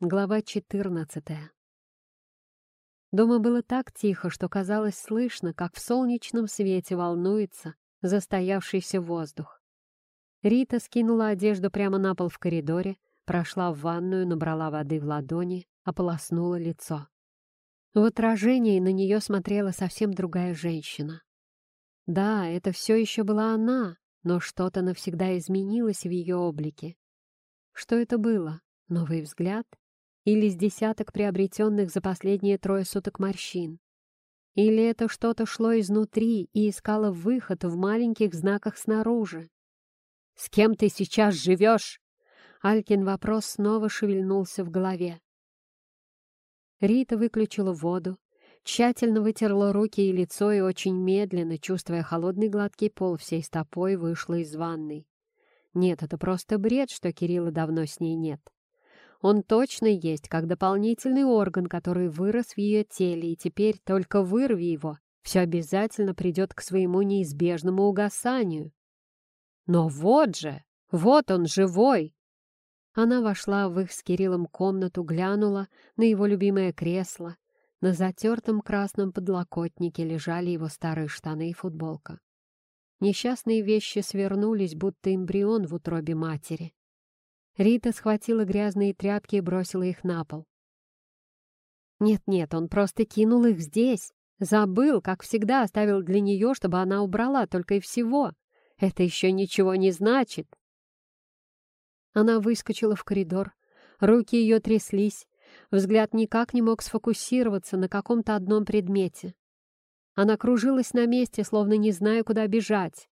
Глава 14. Дома было так тихо, что казалось слышно, как в солнечном свете волнуется застоявшийся воздух. Рита скинула одежду прямо на пол в коридоре, прошла в ванную, набрала воды в ладони, ополоснула лицо. В отражении на нее смотрела совсем другая женщина. Да, это все еще была она, но что-то навсегда изменилось в ее облике. Что это было? Новый взгляд? Или с десяток приобретенных за последние трое суток морщин? Или это что-то шло изнутри и искало выход в маленьких знаках снаружи? «С кем ты сейчас живешь?» Алькин вопрос снова шевельнулся в голове. Рита выключила воду, тщательно вытерла руки и лицо и очень медленно, чувствуя холодный гладкий пол всей стопой, вышла из ванной. Нет, это просто бред, что Кирилла давно с ней нет. Он точно есть, как дополнительный орган, который вырос в ее теле, и теперь только вырви его, все обязательно придет к своему неизбежному угасанию. Но вот же, вот он живой! Она вошла в их с Кириллом комнату, глянула на его любимое кресло. На затертом красном подлокотнике лежали его старые штаны и футболка. Несчастные вещи свернулись, будто эмбрион в утробе матери. Рита схватила грязные тряпки и бросила их на пол. Нет-нет, он просто кинул их здесь. Забыл, как всегда оставил для нее, чтобы она убрала, только и всего. Это еще ничего не значит. Она выскочила в коридор. Руки ее тряслись. Взгляд никак не мог сфокусироваться на каком-то одном предмете. Она кружилась на месте, словно не зная, куда бежать.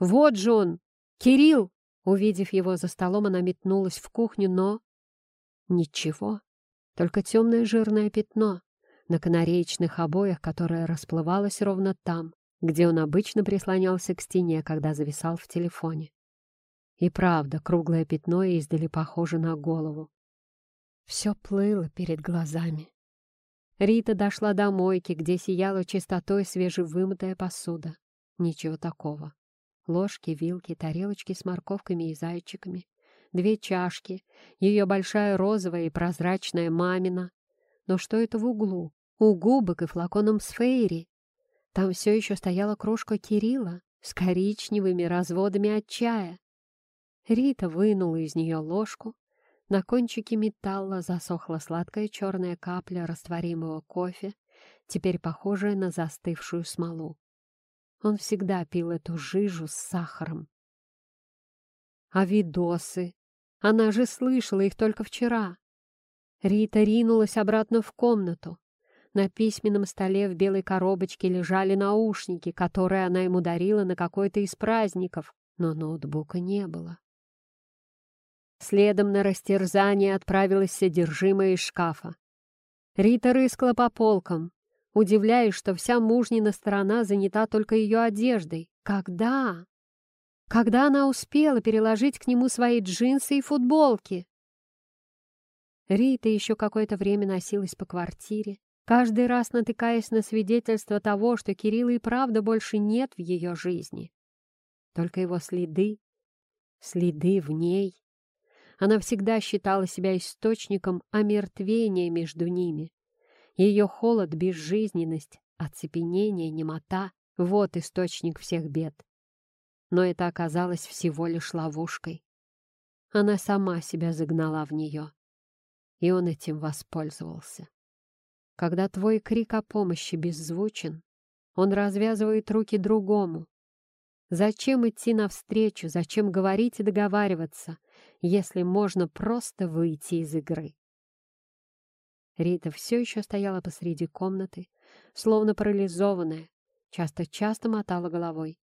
«Вот же он! Кирилл!» Увидев его за столом, она метнулась в кухню, но... Ничего, только темное жирное пятно на канареечных обоях, которое расплывалось ровно там, где он обычно прислонялся к стене, когда зависал в телефоне. И правда, круглое пятно издали похоже на голову. Все плыло перед глазами. Рита дошла до мойки, где сияла чистотой свежевымытая посуда. Ничего такого ложки, вилки, тарелочки с морковками и зайчиками, две чашки, ее большая розовая и прозрачная мамина. Но что это в углу? У губок и флаконом с фейри. Там все еще стояла крошка Кирилла с коричневыми разводами от чая. Рита вынула из нее ложку. На кончике металла засохла сладкая черная капля растворимого кофе, теперь похожая на застывшую смолу. Он всегда пил эту жижу с сахаром. А видосы? Она же слышала их только вчера. Рита ринулась обратно в комнату. На письменном столе в белой коробочке лежали наушники, которые она ему дарила на какой-то из праздников, но ноутбука не было. Следом на растерзание отправилось содержимое из шкафа. Рита рыскала по полкам, удивляясь, что вся мужнина сторона занята только ее одеждой. Когда? Когда она успела переложить к нему свои джинсы и футболки? Рита еще какое-то время носилась по квартире, каждый раз натыкаясь на свидетельство того, что Кирилла и правда больше нет в ее жизни. Только его следы, следы в ней. Она всегда считала себя источником омертвения между ними. Ее холод, безжизненность, оцепенение, немота — вот источник всех бед. Но это оказалось всего лишь ловушкой. Она сама себя загнала в нее, и он этим воспользовался. Когда твой крик о помощи беззвучен, он развязывает руки другому. Зачем идти навстречу, зачем говорить и договариваться, если можно просто выйти из игры? Рита все еще стояла посреди комнаты, словно парализованная, часто-часто мотала головой.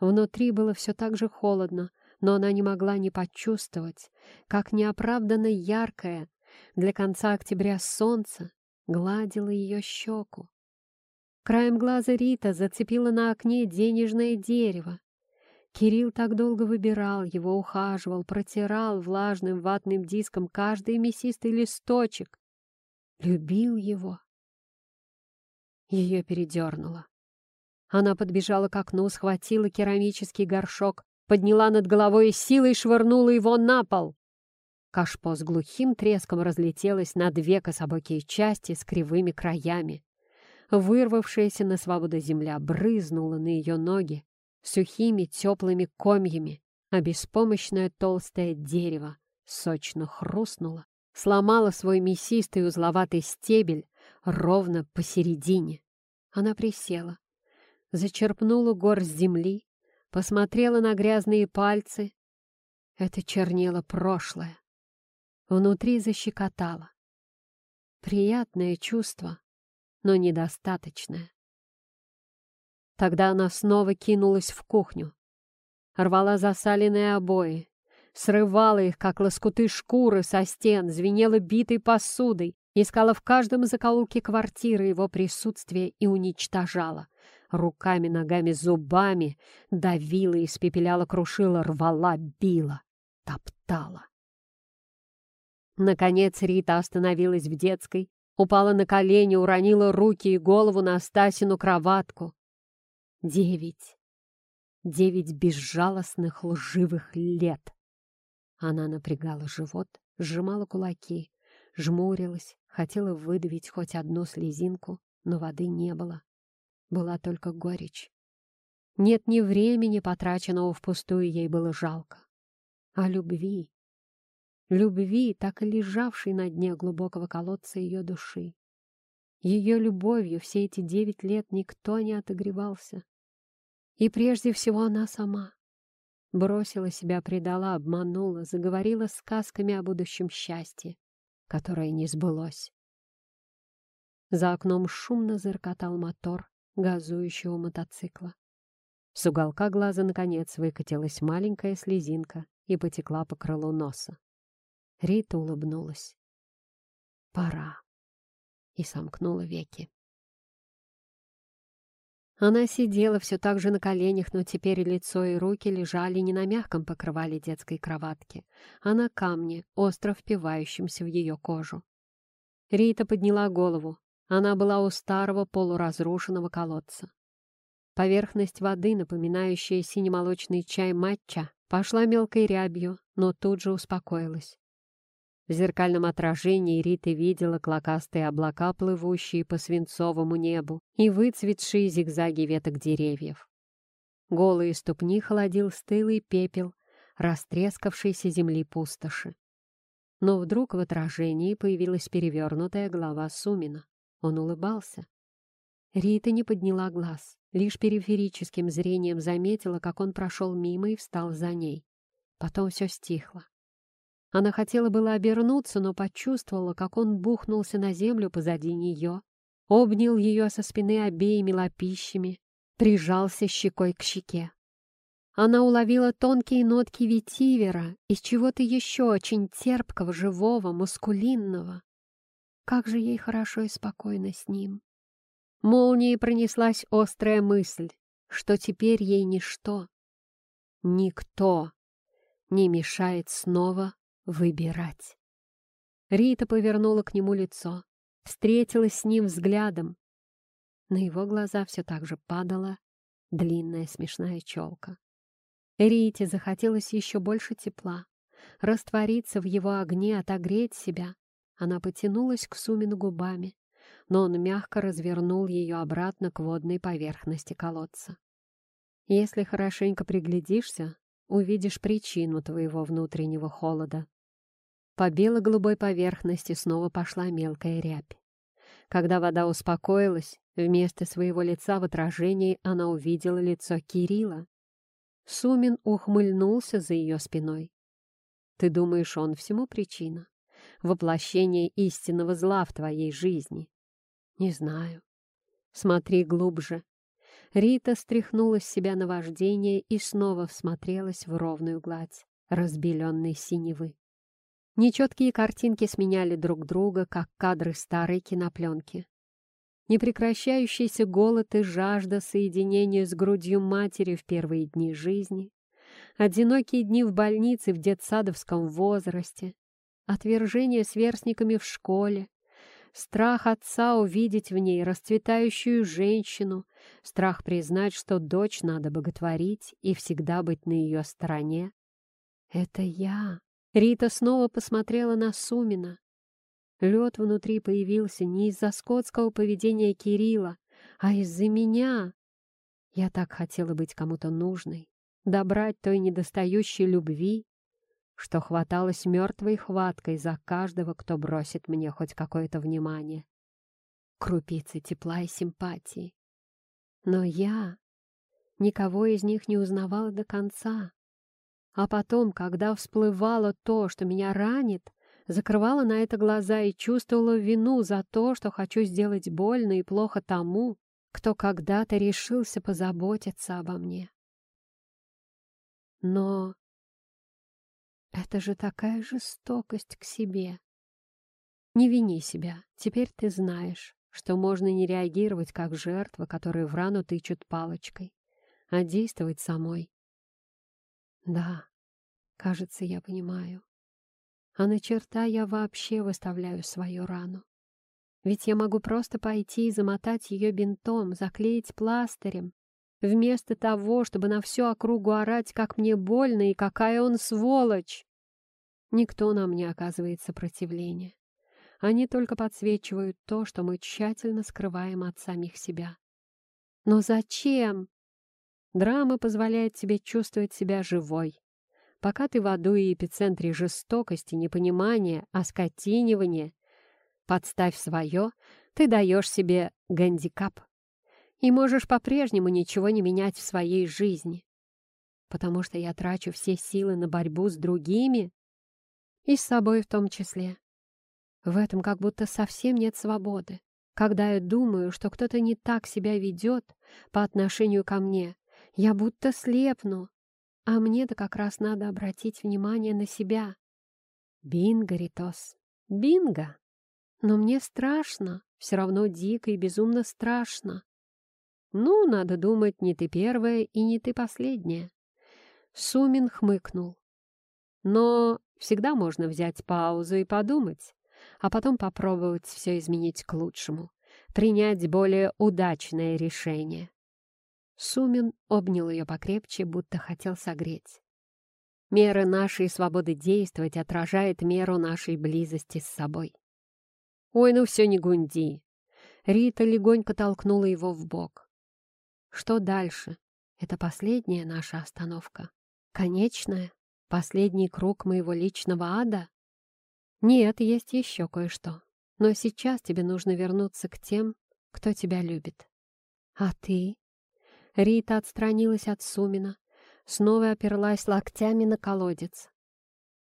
Внутри было все так же холодно, но она не могла не почувствовать, как неоправданно яркое для конца октября солнце гладило ее щеку. Краем глаза Рита зацепила на окне денежное дерево. Кирилл так долго выбирал его, ухаживал, протирал влажным ватным диском каждый мясистый листочек, любил его. Ее передернуло. Она подбежала к окну, схватила керамический горшок, подняла над головой и силой швырнула его на пол. Кашпо с глухим треском разлетелось на две кособокие части с кривыми краями. Вырвавшаяся на свободу земля брызнула на ее ноги сухими теплыми комьями, а беспомощное толстое дерево сочно хрустнуло, сломало свой мясистый узловатый стебель ровно посередине. Она присела, зачерпнула гор с земли, посмотрела на грязные пальцы. Это чернело прошлое. Внутри защекотало. Приятное чувство, но недостаточное. Тогда она снова кинулась в кухню. Рвала засаленные обои, срывала их, как лоскуты шкуры со стен, звенела битой посудой, искала в каждом закоулке квартиры его присутствие и уничтожала. Руками, ногами, зубами давила, испепеляла, крушила, рвала, била, топтала. Наконец Рита остановилась в детской, упала на колени, уронила руки и голову на Стасину кроватку. Девять. Девять безжалостных лживых лет. Она напрягала живот, сжимала кулаки, жмурилась, хотела выдавить хоть одну слезинку, но воды не было. Была только горечь. Нет ни времени, потраченного впустую, ей было жалко. А любви, любви, так и лежавшей на дне глубокого колодца ее души. Ее любовью все эти девять лет никто не отогревался. И прежде всего она сама. Бросила себя, предала, обманула, заговорила сказками о будущем счастье, которое не сбылось. За окном шумно заркотал мотор газующего мотоцикла. С уголка глаза, наконец, выкатилась маленькая слезинка и потекла по крылу носа. Рита улыбнулась. «Пора!» и сомкнула веки. Она сидела все так же на коленях, но теперь лицо и руки лежали не на мягком покрывале детской кроватки, а на камне, остро впивающемся в ее кожу. Рита подняла голову. Она была у старого полуразрушенного колодца. Поверхность воды, напоминающая синемолочный чай матча, пошла мелкой рябью, но тут же успокоилась. В зеркальном отражении Рита видела клокастые облака, плывущие по свинцовому небу, и выцветшие зигзаги веток деревьев. Голые ступни холодил стылый пепел растрескавшейся земли пустоши. Но вдруг в отражении появилась перевернутая голова Сумина. Он улыбался. Рита не подняла глаз, лишь периферическим зрением заметила, как он прошел мимо и встал за ней. Потом все стихло. Она хотела было обернуться, но почувствовала, как он бухнулся на землю позади нее, обнял ее со спины обеими лапищами, прижался щекой к щеке. Она уловила тонкие нотки ветивера из чего-то еще очень терпкого, живого, мускулинного. Как же ей хорошо и спокойно с ним. Молнией пронеслась острая мысль, что теперь ей ничто, никто не мешает снова выбирать. Рита повернула к нему лицо, встретилась с ним взглядом. На его глаза все так же падала длинная смешная челка. Рите захотелось еще больше тепла, раствориться в его огне, отогреть себя. Она потянулась к Сумину губами, но он мягко развернул ее обратно к водной поверхности колодца. Если хорошенько приглядишься, увидишь причину твоего внутреннего холода. По бело-голубой поверхности снова пошла мелкая рябь. Когда вода успокоилась, вместо своего лица в отражении она увидела лицо Кирилла. Сумин ухмыльнулся за ее спиной. «Ты думаешь, он всему причина? Воплощение истинного зла в твоей жизни?» «Не знаю. Смотри глубже». Рита стряхнула с себя наваждение и снова всмотрелась в ровную гладь разбеленной синевы. Нечеткие картинки сменяли друг друга, как кадры старой кинопленки. Непрекращающийся голод и жажда соединения с грудью матери в первые дни жизни, одинокие дни в больнице в детсадовском возрасте, отвержение сверстниками в школе, страх отца увидеть в ней расцветающую женщину, страх признать, что дочь надо боготворить и всегда быть на ее стороне. «Это я», Рита снова посмотрела на Сумина. Лед внутри появился не из-за скотского поведения Кирилла, а из-за меня. Я так хотела быть кому-то нужной, добрать той недостающей любви, что хваталась мертвой хваткой за каждого, кто бросит мне хоть какое-то внимание. Крупицы тепла и симпатии. Но я никого из них не узнавала до конца. А потом, когда всплывало то, что меня ранит, закрывала на это глаза и чувствовала вину за то, что хочу сделать больно и плохо тому, кто когда-то решился позаботиться обо мне. Но это же такая жестокость к себе. Не вини себя, теперь ты знаешь, что можно не реагировать как жертва, которую в рану тычут палочкой, а действовать самой. Да, кажется, я понимаю. А на черта я вообще выставляю свою рану. Ведь я могу просто пойти и замотать ее бинтом, заклеить пластырем, вместо того, чтобы на всю округу орать, как мне больно и какая он сволочь. Никто нам не оказывает сопротивления. Они только подсвечивают то, что мы тщательно скрываем от самих себя. Но зачем? Драма позволяет тебе чувствовать себя живой. Пока ты в аду и эпицентре жестокости, непонимания, оскотинивания, подставь свое, ты даешь себе гандикап. И можешь по-прежнему ничего не менять в своей жизни. Потому что я трачу все силы на борьбу с другими и с собой в том числе. В этом как будто совсем нет свободы. Когда я думаю, что кто-то не так себя ведет по отношению ко мне, я будто слепну. А мне-то как раз надо обратить внимание на себя. Бинго, Ритос, бинго! Но мне страшно, все равно дико и безумно страшно. Ну, надо думать, не ты первая и не ты последняя. Сумин хмыкнул. Но всегда можно взять паузу и подумать, а потом попробовать все изменить к лучшему, принять более удачное решение. Сумин обнял ее покрепче, будто хотел согреть. Мера нашей свободы действовать отражает меру нашей близости с собой. «Ой, ну все не гунди!» Рита легонько толкнула его в бок. «Что дальше? Это последняя наша остановка? Конечная? Последний круг моего личного ада? Нет, есть еще кое-что. Но сейчас тебе нужно вернуться к тем, кто тебя любит. А ты? Рита отстранилась от Сумина, снова оперлась локтями на колодец.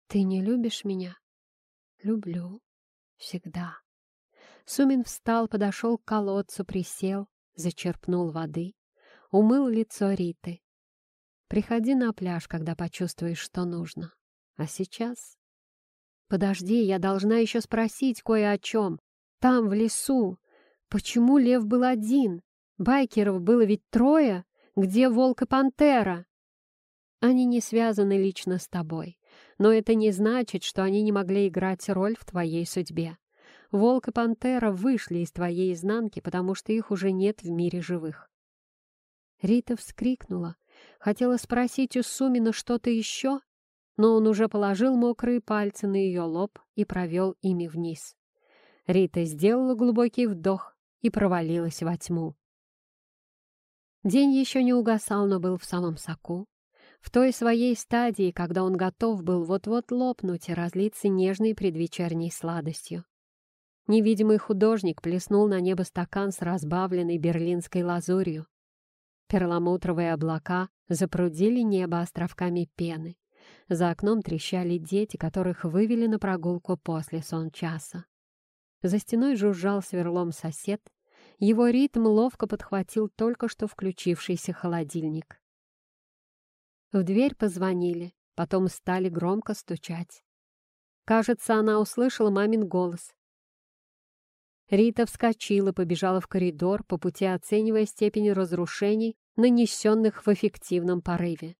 «Ты не любишь меня?» «Люблю. Всегда». Сумин встал, подошел к колодцу, присел, зачерпнул воды, умыл лицо Риты. «Приходи на пляж, когда почувствуешь, что нужно. А сейчас...» «Подожди, я должна еще спросить кое о чем. Там, в лесу, почему лев был один? Байкеров было ведь трое. Где волк и пантера? Они не связаны лично с тобой, но это не значит, что они не могли играть роль в твоей судьбе. Волк и пантера вышли из твоей изнанки, потому что их уже нет в мире живых. Рита вскрикнула, хотела спросить у Сумина что-то еще, но он уже положил мокрые пальцы на ее лоб и провел ими вниз. Рита сделала глубокий вдох и провалилась во тьму. День еще не угасал, но был в самом соку. В той своей стадии, когда он готов был вот-вот лопнуть и разлиться нежной предвечерней сладостью. Невидимый художник плеснул на небо стакан с разбавленной берлинской лазурью. Перламутровые облака запрудили небо островками пены. За окном трещали дети, которых вывели на прогулку после сон часа. За стеной жужжал сверлом сосед, его ритм ловко подхватил только что включившийся холодильник. В дверь позвонили, потом стали громко стучать. Кажется, она услышала мамин голос. Рита вскочила, побежала в коридор, по пути оценивая степень разрушений, нанесенных в эффективном порыве.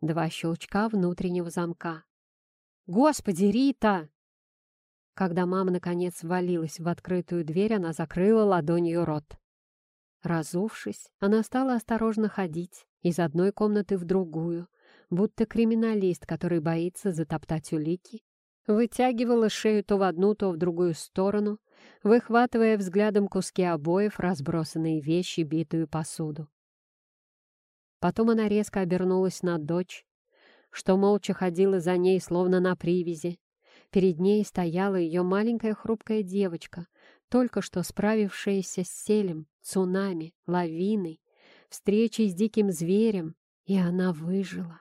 Два щелчка внутреннего замка. «Господи, Рита!» Когда мама, наконец, ввалилась в открытую дверь, она закрыла ладонью рот. Разувшись, она стала осторожно ходить из одной комнаты в другую, будто криминалист, который боится затоптать улики, вытягивала шею то в одну, то в другую сторону, выхватывая взглядом куски обоев, разбросанные вещи, битую посуду. Потом она резко обернулась на дочь, что молча ходила за ней, словно на привязи. Перед ней стояла ее маленькая хрупкая девочка, только что справившаяся с селем, цунами, лавиной, встречей с диким зверем, и она выжила.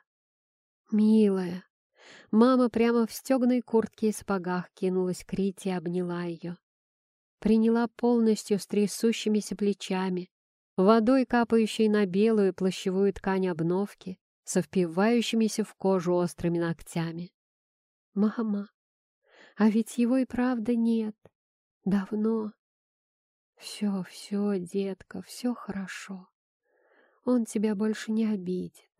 «Милая!» Мама прямо в стеганой куртке и сапогах кинулась к Рите и обняла ее. Приняла полностью с трясущимися плечами, водой капающей на белую плащевую ткань обновки, со впивающимися в кожу острыми ногтями. «Мама, а ведь его и правда нет. Давно. Все, все, детка, все хорошо. Он тебя больше не обидит.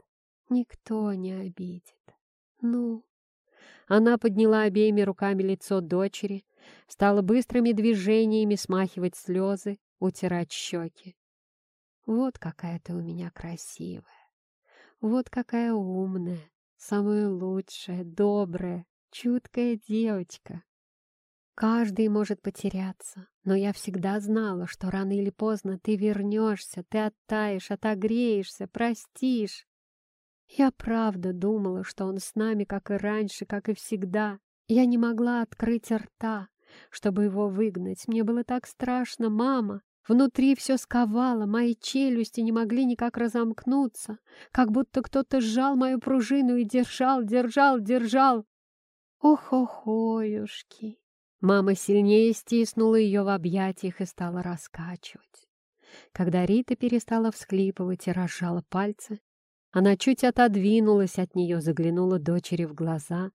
Никто не обидит. Ну...» Она подняла обеими руками лицо дочери, стала быстрыми движениями смахивать слезы, утирать щеки. «Вот какая ты у меня красивая! Вот какая умная, самая лучшая, добрая, чуткая девочка!» Каждый может потеряться, но я всегда знала, что рано или поздно ты вернешься, ты оттаешь, отогреешься, простишь. Я правда думала, что он с нами, как и раньше, как и всегда. Я не могла открыть рта, чтобы его выгнать. Мне было так страшно, мама. Внутри все сковало, мои челюсти не могли никак разомкнуться, как будто кто-то сжал мою пружину и держал, держал, держал. Ох-охоюшки! Мама сильнее стиснула ее в объятиях и стала раскачивать. Когда Рита перестала всхлипывать и разжала пальцы, она чуть отодвинулась от нее, заглянула дочери в глаза.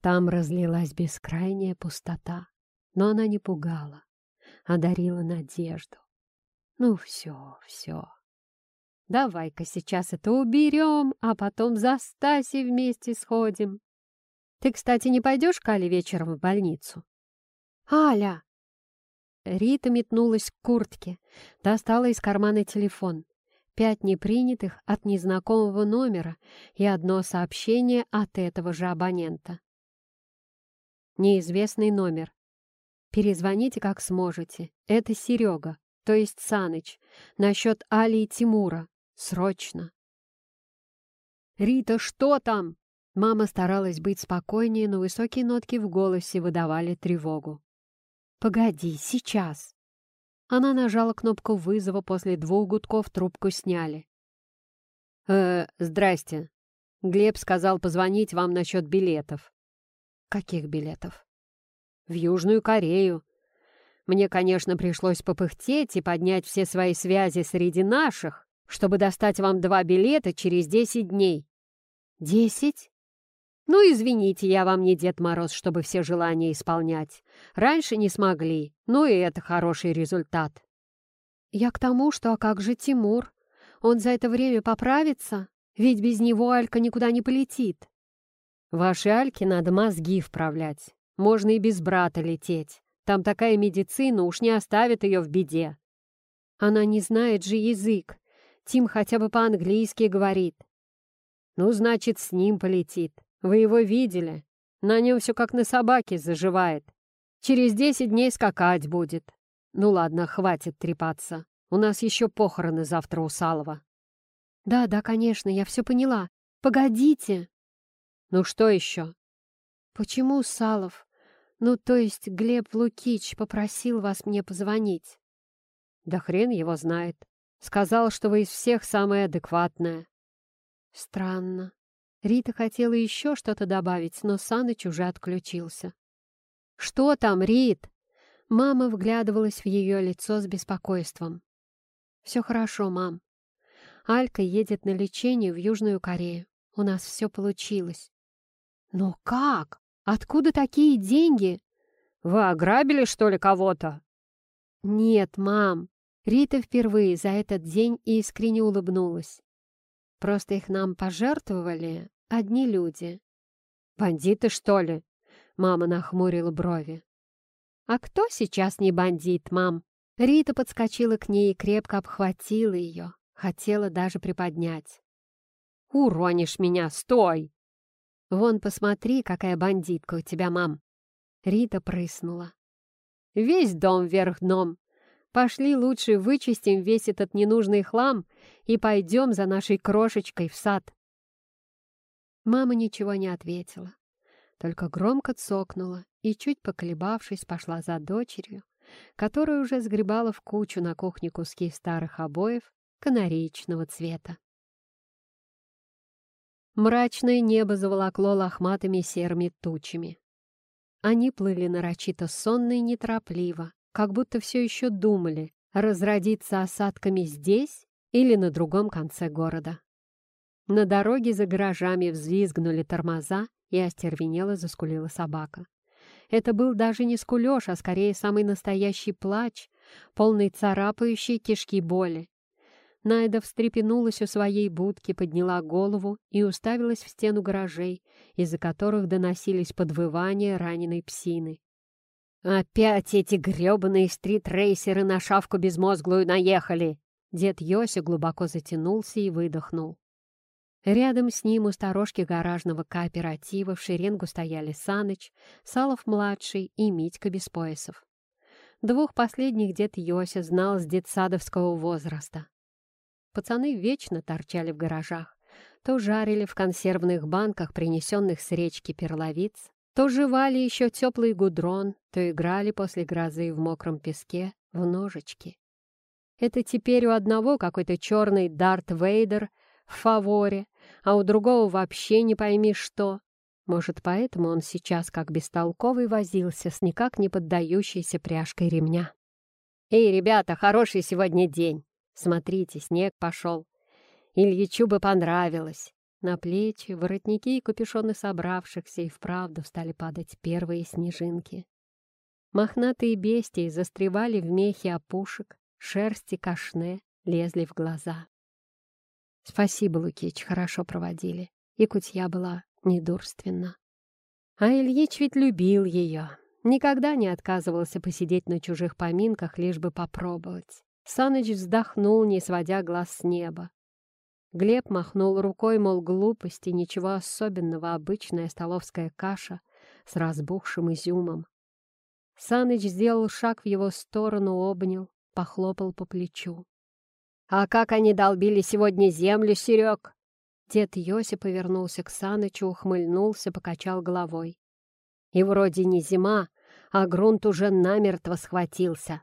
Там разлилась бескрайняя пустота, но она не пугала, а дарила надежду. Ну все, все. Давай-ка сейчас это уберем, а потом за Стаси вместе сходим. Ты, кстати, не пойдешь к Але вечером в больницу? Аля! Рита метнулась к куртке, достала из кармана телефон пять непринятых от незнакомого номера и одно сообщение от этого же абонента. Неизвестный номер. Перезвоните, как сможете. Это Серега, то есть Саныч, насчет Али и Тимура. Срочно. «Рита, что там?» Мама старалась быть спокойнее, но высокие нотки в голосе выдавали тревогу. «Погоди, сейчас!» Она нажала кнопку вызова, после двух гудков трубку сняли. «Э, здрасте. Глеб сказал позвонить вам насчет билетов». «Каких билетов?» «В Южную Корею. Мне, конечно, пришлось попыхтеть и поднять все свои связи среди наших, чтобы достать вам два билета через десять дней». «Десять?» «Ну, извините, я вам не Дед Мороз, чтобы все желания исполнять. Раньше не смогли, ну и это хороший результат». «Я к тому, что а как же Тимур? Он за это время поправится? Ведь без него Алька никуда не полетит». «Вашей Альке надо мозги вправлять. Можно и без брата лететь. Там такая медицина, уж не оставит ее в беде». «Она не знает же язык. Тим хотя бы по-английски говорит». «Ну, значит, с ним полетит. Вы его видели? На нем все как на собаке заживает. Через десять дней скакать будет. Ну ладно, хватит трепаться. У нас еще похороны завтра у Салова. Да, да, конечно, я все поняла. Погодите. Ну что еще? Почему Салов? Ну, то есть Глеб Лукич попросил вас мне позвонить. Да хрен его знает. Сказал, что вы из всех самая адекватная. Странно. Рита хотела еще что-то добавить, но Саныч уже отключился. «Что там, Рит?» Мама вглядывалась в ее лицо с беспокойством. «Все хорошо, мам. Алька едет на лечение в Южную Корею. У нас все получилось». «Но как? Откуда такие деньги?» «Вы ограбили, что ли, кого-то?» «Нет, мам». Рита впервые за этот день искренне улыбнулась. «Просто их нам пожертвовали, одни люди. «Бандиты, что ли?» — мама нахмурила брови. «А кто сейчас не бандит, мам?» Рита подскочила к ней и крепко обхватила ее, хотела даже приподнять. Уронишь меня, стой!» «Вон, посмотри, какая бандитка у тебя, мам!» Рита прыснула. «Весь дом вверх дном. Пошли лучше вычистим весь этот ненужный хлам и пойдем за нашей крошечкой в сад». Мама ничего не ответила, только громко цокнула и, чуть поколебавшись, пошла за дочерью, которая уже сгребала в кучу на кухне куски старых обоев канареечного цвета. Мрачное небо заволокло лохматыми серыми тучами. Они плыли нарочито сонно и неторопливо, как будто все еще думали, разродиться осадками здесь или на другом конце города. На дороге за гаражами взвизгнули тормоза и остервенело заскулила собака. Это был даже не скулеж, а скорее самый настоящий плач, полный царапающей кишки боли. Найда встрепенулась у своей будки, подняла голову и уставилась в стену гаражей, из-за которых доносились подвывания раненой псины. «Опять эти грёбаные стритрейсеры на шавку безмозглую наехали!» Дед Йося глубоко затянулся и выдохнул. Рядом с ним у сторожки гаражного кооператива в шеренгу стояли Саныч, Салов-младший и Митька без поясов. Двух последних дед Йося знал с детсадовского возраста. Пацаны вечно торчали в гаражах. То жарили в консервных банках, принесенных с речки перловиц, то жевали еще теплый гудрон, то играли после грозы в мокром песке в ножички. Это теперь у одного какой-то черный Дарт Вейдер в фаворе, а у другого вообще не пойми что. Может, поэтому он сейчас как бестолковый возился с никак не поддающейся пряжкой ремня. «Эй, ребята, хороший сегодня день! Смотрите, снег пошел. Ильичу бы понравилось. На плечи, воротники и капюшоны собравшихся и вправду стали падать первые снежинки. Мохнатые бестии застревали в мехе опушек, шерсти кашне лезли в глаза. Спасибо, Лукич, хорошо проводили. И кутья была недурственна. А Ильич ведь любил ее. Никогда не отказывался посидеть на чужих поминках, лишь бы попробовать. Саныч вздохнул, не сводя глаз с неба. Глеб махнул рукой, мол, глупости, ничего особенного, обычная столовская каша с разбухшим изюмом. Саныч сделал шаг в его сторону, обнял, похлопал по плечу. «А как они долбили сегодня землю, Серег?» Дед Йоси повернулся к Санычу, ухмыльнулся, покачал головой. «И вроде не зима, а грунт уже намертво схватился.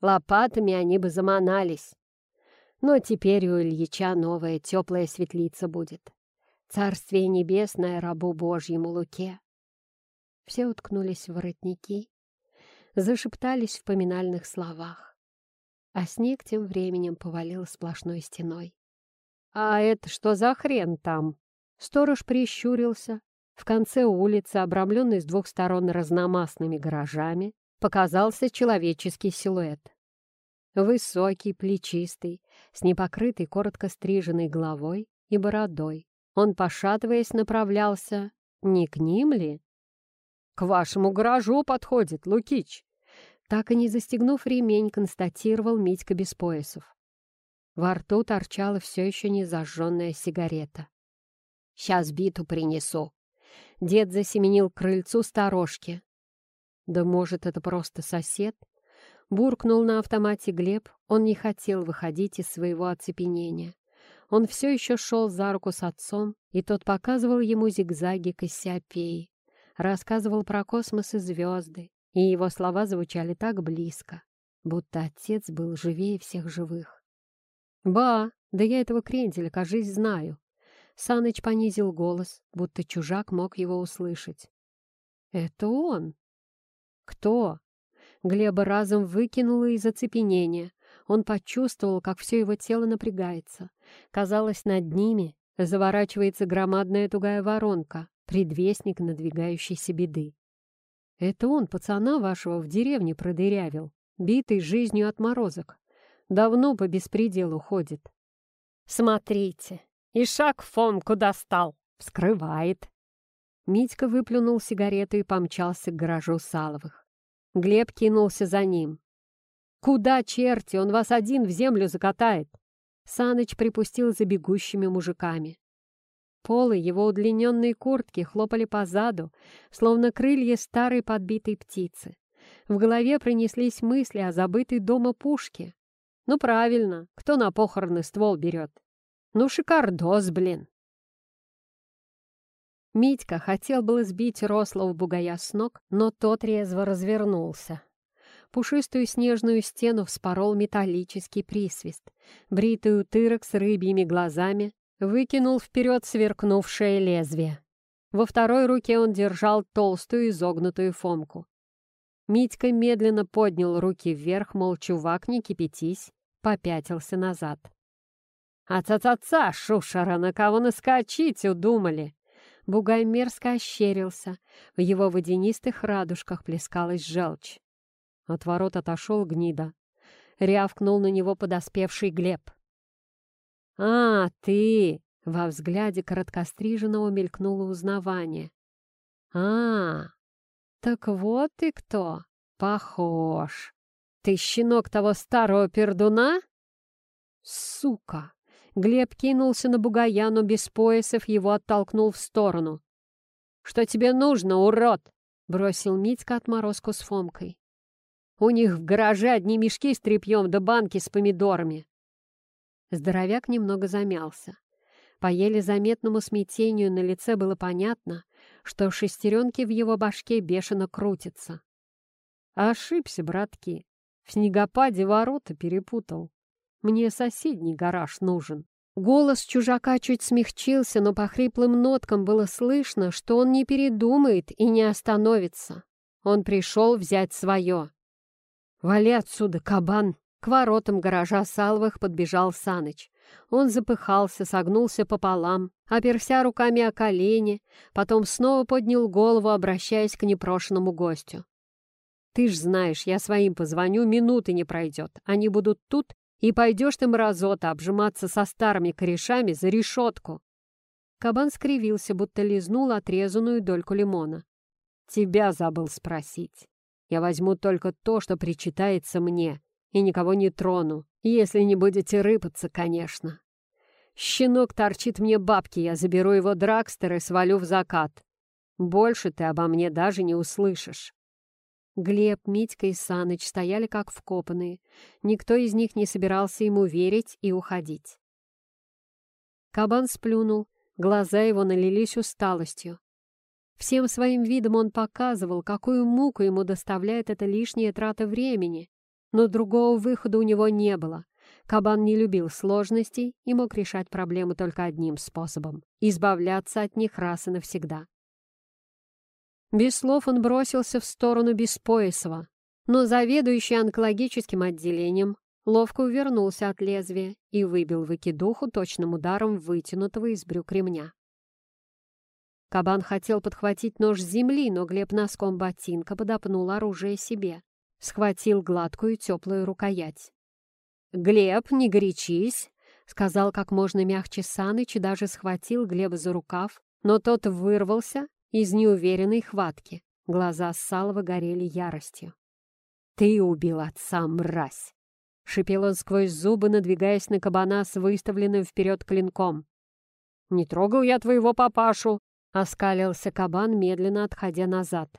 Лопатами они бы заманались. Но теперь у Ильича новая теплая светлица будет. Царствие небесное рабу Божьему Луке. Все уткнулись в воротники, зашептались в поминальных словах. А снег тем временем повалил сплошной стеной. «А это что за хрен там?» Сторож прищурился. В конце улицы, обрамленной с двух сторон разномастными гаражами, показался человеческий силуэт. Высокий, плечистый, с непокрытой, коротко стриженной головой и бородой. Он, пошатываясь, направлялся не к ним ли? «К вашему гаражу подходит, Лукич!» Так и не застегнув ремень, констатировал Митька без поясов. Во рту торчала все еще не зажженная сигарета. «Сейчас биту принесу!» Дед засеменил крыльцу сторожки. «Да может, это просто сосед?» Буркнул на автомате Глеб, он не хотел выходить из своего оцепенения. Он все еще шел за руку с отцом, и тот показывал ему зигзаги Кассиопеи, рассказывал про космос и звезды, и его слова звучали так близко, будто отец был живее всех живых. «Ба, да я этого кренделя, кажись, знаю». Саныч понизил голос, будто чужак мог его услышать. «Это он?» «Кто?» Глеба разом выкинуло из оцепенения. Он почувствовал, как все его тело напрягается. Казалось, над ними заворачивается громадная тугая воронка, предвестник надвигающейся беды. Это он пацана вашего в деревне продырявил, битый жизнью отморозок. Давно по беспределу ходит. «Смотрите, и шаг Фомку достал!» Вскрывает. Митька выплюнул сигарету и помчался к гаражу Саловых. Глеб кинулся за ним. «Куда, черти? Он вас один в землю закатает!» Саныч припустил за бегущими мужиками. Полы его удлиненной куртки хлопали по заду, словно крылья старой подбитой птицы. В голове пронеслись мысли о забытой дома пушке. Ну правильно, кто на похороны ствол берет? Ну шикардос, блин! Митька хотел было сбить рослого бугая с ног, но тот резво развернулся. Пушистую снежную стену вспорол металлический присвист. Бритый утырок с рыбьими глазами выкинул вперед сверкнувшее лезвие. Во второй руке он держал толстую изогнутую фомку. Митька медленно поднял руки вверх, мол, чувак, не кипятись, попятился назад. «А-ца-ца-ца, шушера, на кого наскочить удумали?» Бугай мерзко ощерился, в его водянистых радужках плескалась желчь. От ворот отошел гнида. Рявкнул на него подоспевший Глеб. «А, ты!» — во взгляде короткостриженного мелькнуло узнавание. «А, так вот ты кто! Похож! Ты щенок того старого пердуна?» «Сука!» Глеб кинулся на бугая, но без поясов его оттолкнул в сторону. «Что тебе нужно, урод?» — бросил Митька отморозку с Фомкой. «У них в гараже одни мешки с тряпьем да банки с помидорами. Здоровяк немного замялся. По еле заметному смятению на лице было понятно, что шестеренки в его башке бешено крутятся. Ошибся, братки. В снегопаде ворота перепутал. Мне соседний гараж нужен. Голос чужака чуть смягчился, но по хриплым ноткам было слышно, что он не передумает и не остановится. Он пришел взять свое. «Вали отсюда, кабан!» К воротам гаража Салвых подбежал Саныч. Он запыхался, согнулся пополам, оперся руками о колени, потом снова поднял голову, обращаясь к непрошенному гостю. «Ты ж знаешь, я своим позвоню, минуты не пройдет. Они будут тут, и пойдешь ты, мразота, обжиматься со старыми корешами за решетку». Кабан скривился, будто лизнул отрезанную дольку лимона. «Тебя забыл спросить. Я возьму только то, что причитается мне, и никого не трону, если не будете рыпаться, конечно. Щенок торчит мне бабки, я заберу его дракстер и свалю в закат. Больше ты обо мне даже не услышишь. Глеб, Митька и Саныч стояли как вкопанные. Никто из них не собирался ему верить и уходить. Кабан сплюнул, глаза его налились усталостью. Всем своим видом он показывал, какую муку ему доставляет эта лишняя трата времени, но другого выхода у него не было. Кабан не любил сложностей и мог решать проблемы только одним способом — избавляться от них раз и навсегда. Без слов он бросился в сторону Беспоясова, но заведующий онкологическим отделением ловко увернулся от лезвия и выбил выкидуху точным ударом вытянутого из брюк ремня. Кабан хотел подхватить нож с земли, но Глеб носком ботинка подопнул оружие себе схватил гладкую теплую рукоять. «Глеб, не горячись!» — сказал как можно мягче Саныч и даже схватил Глеба за рукав, но тот вырвался из неуверенной хватки. Глаза Салова горели яростью. «Ты убил отца, мразь!» — шипел он сквозь зубы, надвигаясь на кабана с выставленным вперед клинком. «Не трогал я твоего папашу!» — оскалился кабан, медленно отходя назад.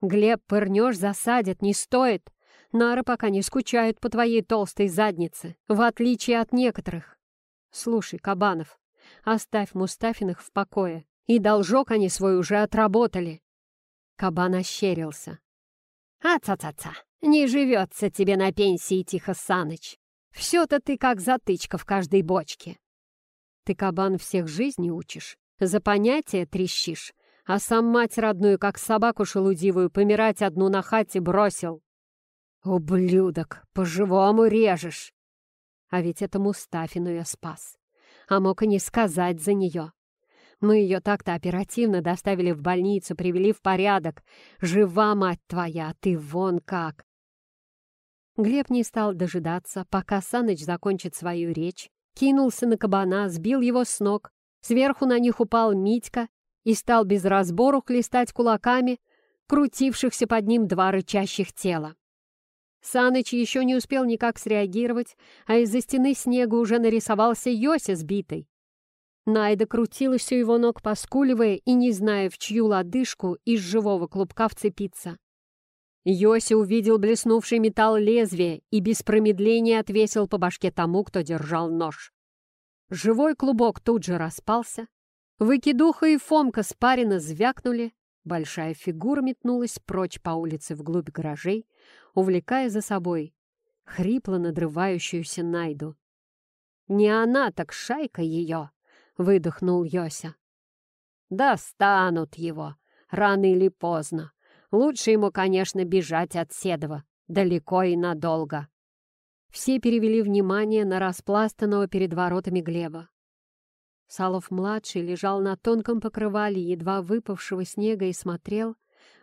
Глеб, пырнешь, засадят, не стоит. Нара пока не скучают по твоей толстой заднице, в отличие от некоторых. Слушай, Кабанов, оставь Мустафиных в покое, и должок они свой уже отработали. Кабан ощерился. «А-ца-ца-ца, не живется тебе на пенсии, Тихо Саныч. Все-то ты как затычка в каждой бочке. Ты, кабан, всех жизни учишь, за понятия трещишь, а сам мать родную, как собаку шелудивую, помирать одну на хате бросил. Ублюдок, по-живому режешь. А ведь это Мустафину я спас. А мог и не сказать за нее. Мы ее так-то оперативно доставили в больницу, привели в порядок. Жива, мать твоя, ты вон как. Глеб не стал дожидаться, пока Саныч закончит свою речь, кинулся на кабана, сбил его с ног. Сверху на них упал Митька и стал без разбору хлестать кулаками крутившихся под ним два рычащих тела. Саныч еще не успел никак среагировать, а из-за стены снега уже нарисовался Йося сбитый. Найда крутилась у его ног, поскуливая и не зная, в чью лодыжку из живого клубка вцепиться. Йоси увидел блеснувший металл лезвия и без промедления отвесил по башке тому, кто держал нож. Живой клубок тут же распался. Выкидуха и Фомка спаренно звякнули. Большая фигура метнулась прочь по улице вглубь гаражей, увлекая за собой хрипло надрывающуюся Найду. «Не она, так шайка ее!» — выдохнул Йося. «Достанут его, рано или поздно. Лучше ему, конечно, бежать от Седова, далеко и надолго». Все перевели внимание на распластанного перед воротами Глеба. Салов-младший лежал на тонком покрывале едва выпавшего снега и смотрел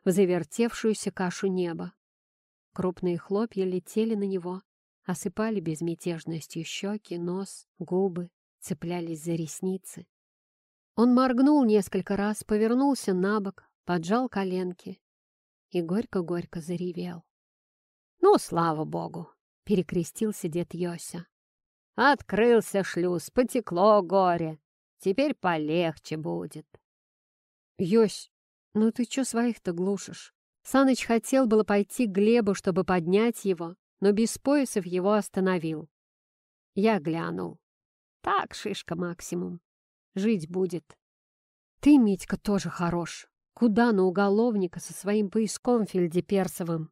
в завертевшуюся кашу неба. Крупные хлопья летели на него, осыпали безмятежностью щеки, нос, губы, цеплялись за ресницы. Он моргнул несколько раз, повернулся на бок, поджал коленки и горько-горько заревел. «Ну, слава богу!» — перекрестился дед Йося. «Открылся шлюз, потекло горе. Теперь полегче будет». «Йось, ну ты чё своих-то глушишь?» Саныч хотел было пойти к Глебу, чтобы поднять его, но без поясов его остановил. Я глянул. Так, шишка максимум. Жить будет. Ты, Митька, тоже хорош. Куда на уголовника со своим пояском фельдеперсовым?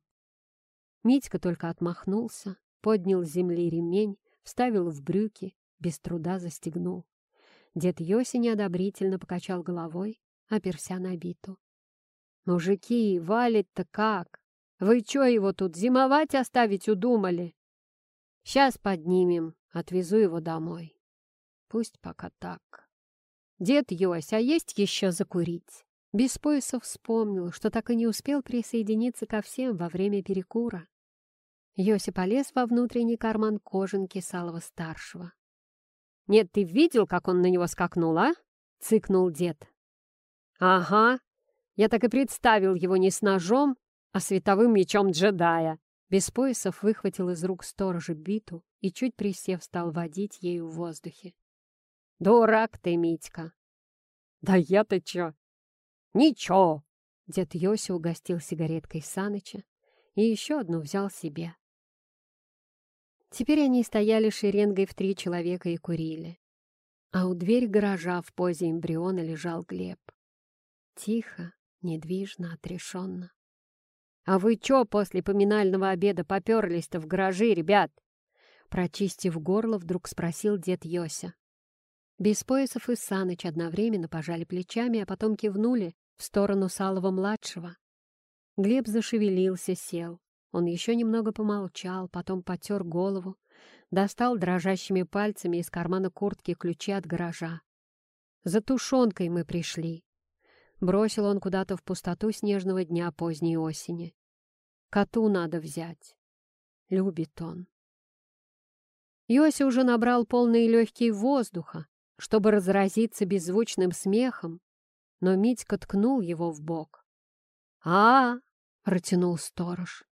Митька только отмахнулся, поднял с земли ремень, вставил в брюки, без труда застегнул. Дед Йоси неодобрительно покачал головой, оперся на биту. «Мужики, валит-то как? Вы чё его тут зимовать оставить удумали?» «Сейчас поднимем, отвезу его домой. Пусть пока так». «Дед Йось, а есть еще закурить?» Без пояса вспомнил, что так и не успел присоединиться ко всем во время перекура. Йоси полез во внутренний карман кожанки Салова-старшего. «Нет, ты видел, как он на него скакнул, а?» — цыкнул дед. «Ага, я так и представил его не с ножом, а световым мечом джедая. Без поясов выхватил из рук сторожа биту и, чуть присев, стал водить ею в воздухе. «Дурак ты, Митька!» «Да я-то чё?» «Ничего!» Дед Йося угостил сигареткой Саныча и еще одну взял себе. Теперь они стояли шеренгой в три человека и курили. А у двери гаража в позе эмбриона лежал Глеб. Тихо, недвижно, отрешенно. «А вы чё после поминального обеда попёрлись-то в гаражи, ребят?» Прочистив горло, вдруг спросил дед Йося. Без поясов и Саныч одновременно пожали плечами, а потом кивнули в сторону Салова-младшего. Глеб зашевелился, сел. Он еще немного помолчал, потом потер голову, достал дрожащими пальцами из кармана куртки ключи от гаража. «За тушенкой мы пришли», Бросил он куда-то в пустоту снежного дня поздней осени. Коту надо взять. Любит он. Йося уже набрал полные легкие воздуха, чтобы разразиться беззвучным смехом, но Митька ткнул его в бок. а, -а, -а протянул сторож.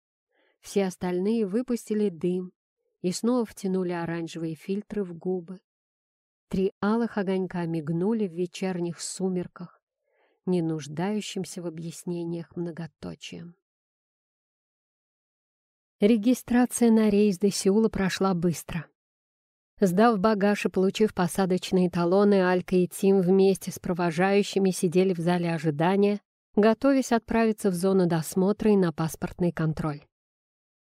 Все остальные выпустили дым и снова втянули оранжевые фильтры в губы. Три алых огонька мигнули в вечерних сумерках, не нуждающимся в объяснениях многоточием. Регистрация на рейс до Сеула прошла быстро. Сдав багаж и получив посадочные талоны, Алька и Тим вместе с провожающими сидели в зале ожидания, готовясь отправиться в зону досмотра и на паспортный контроль.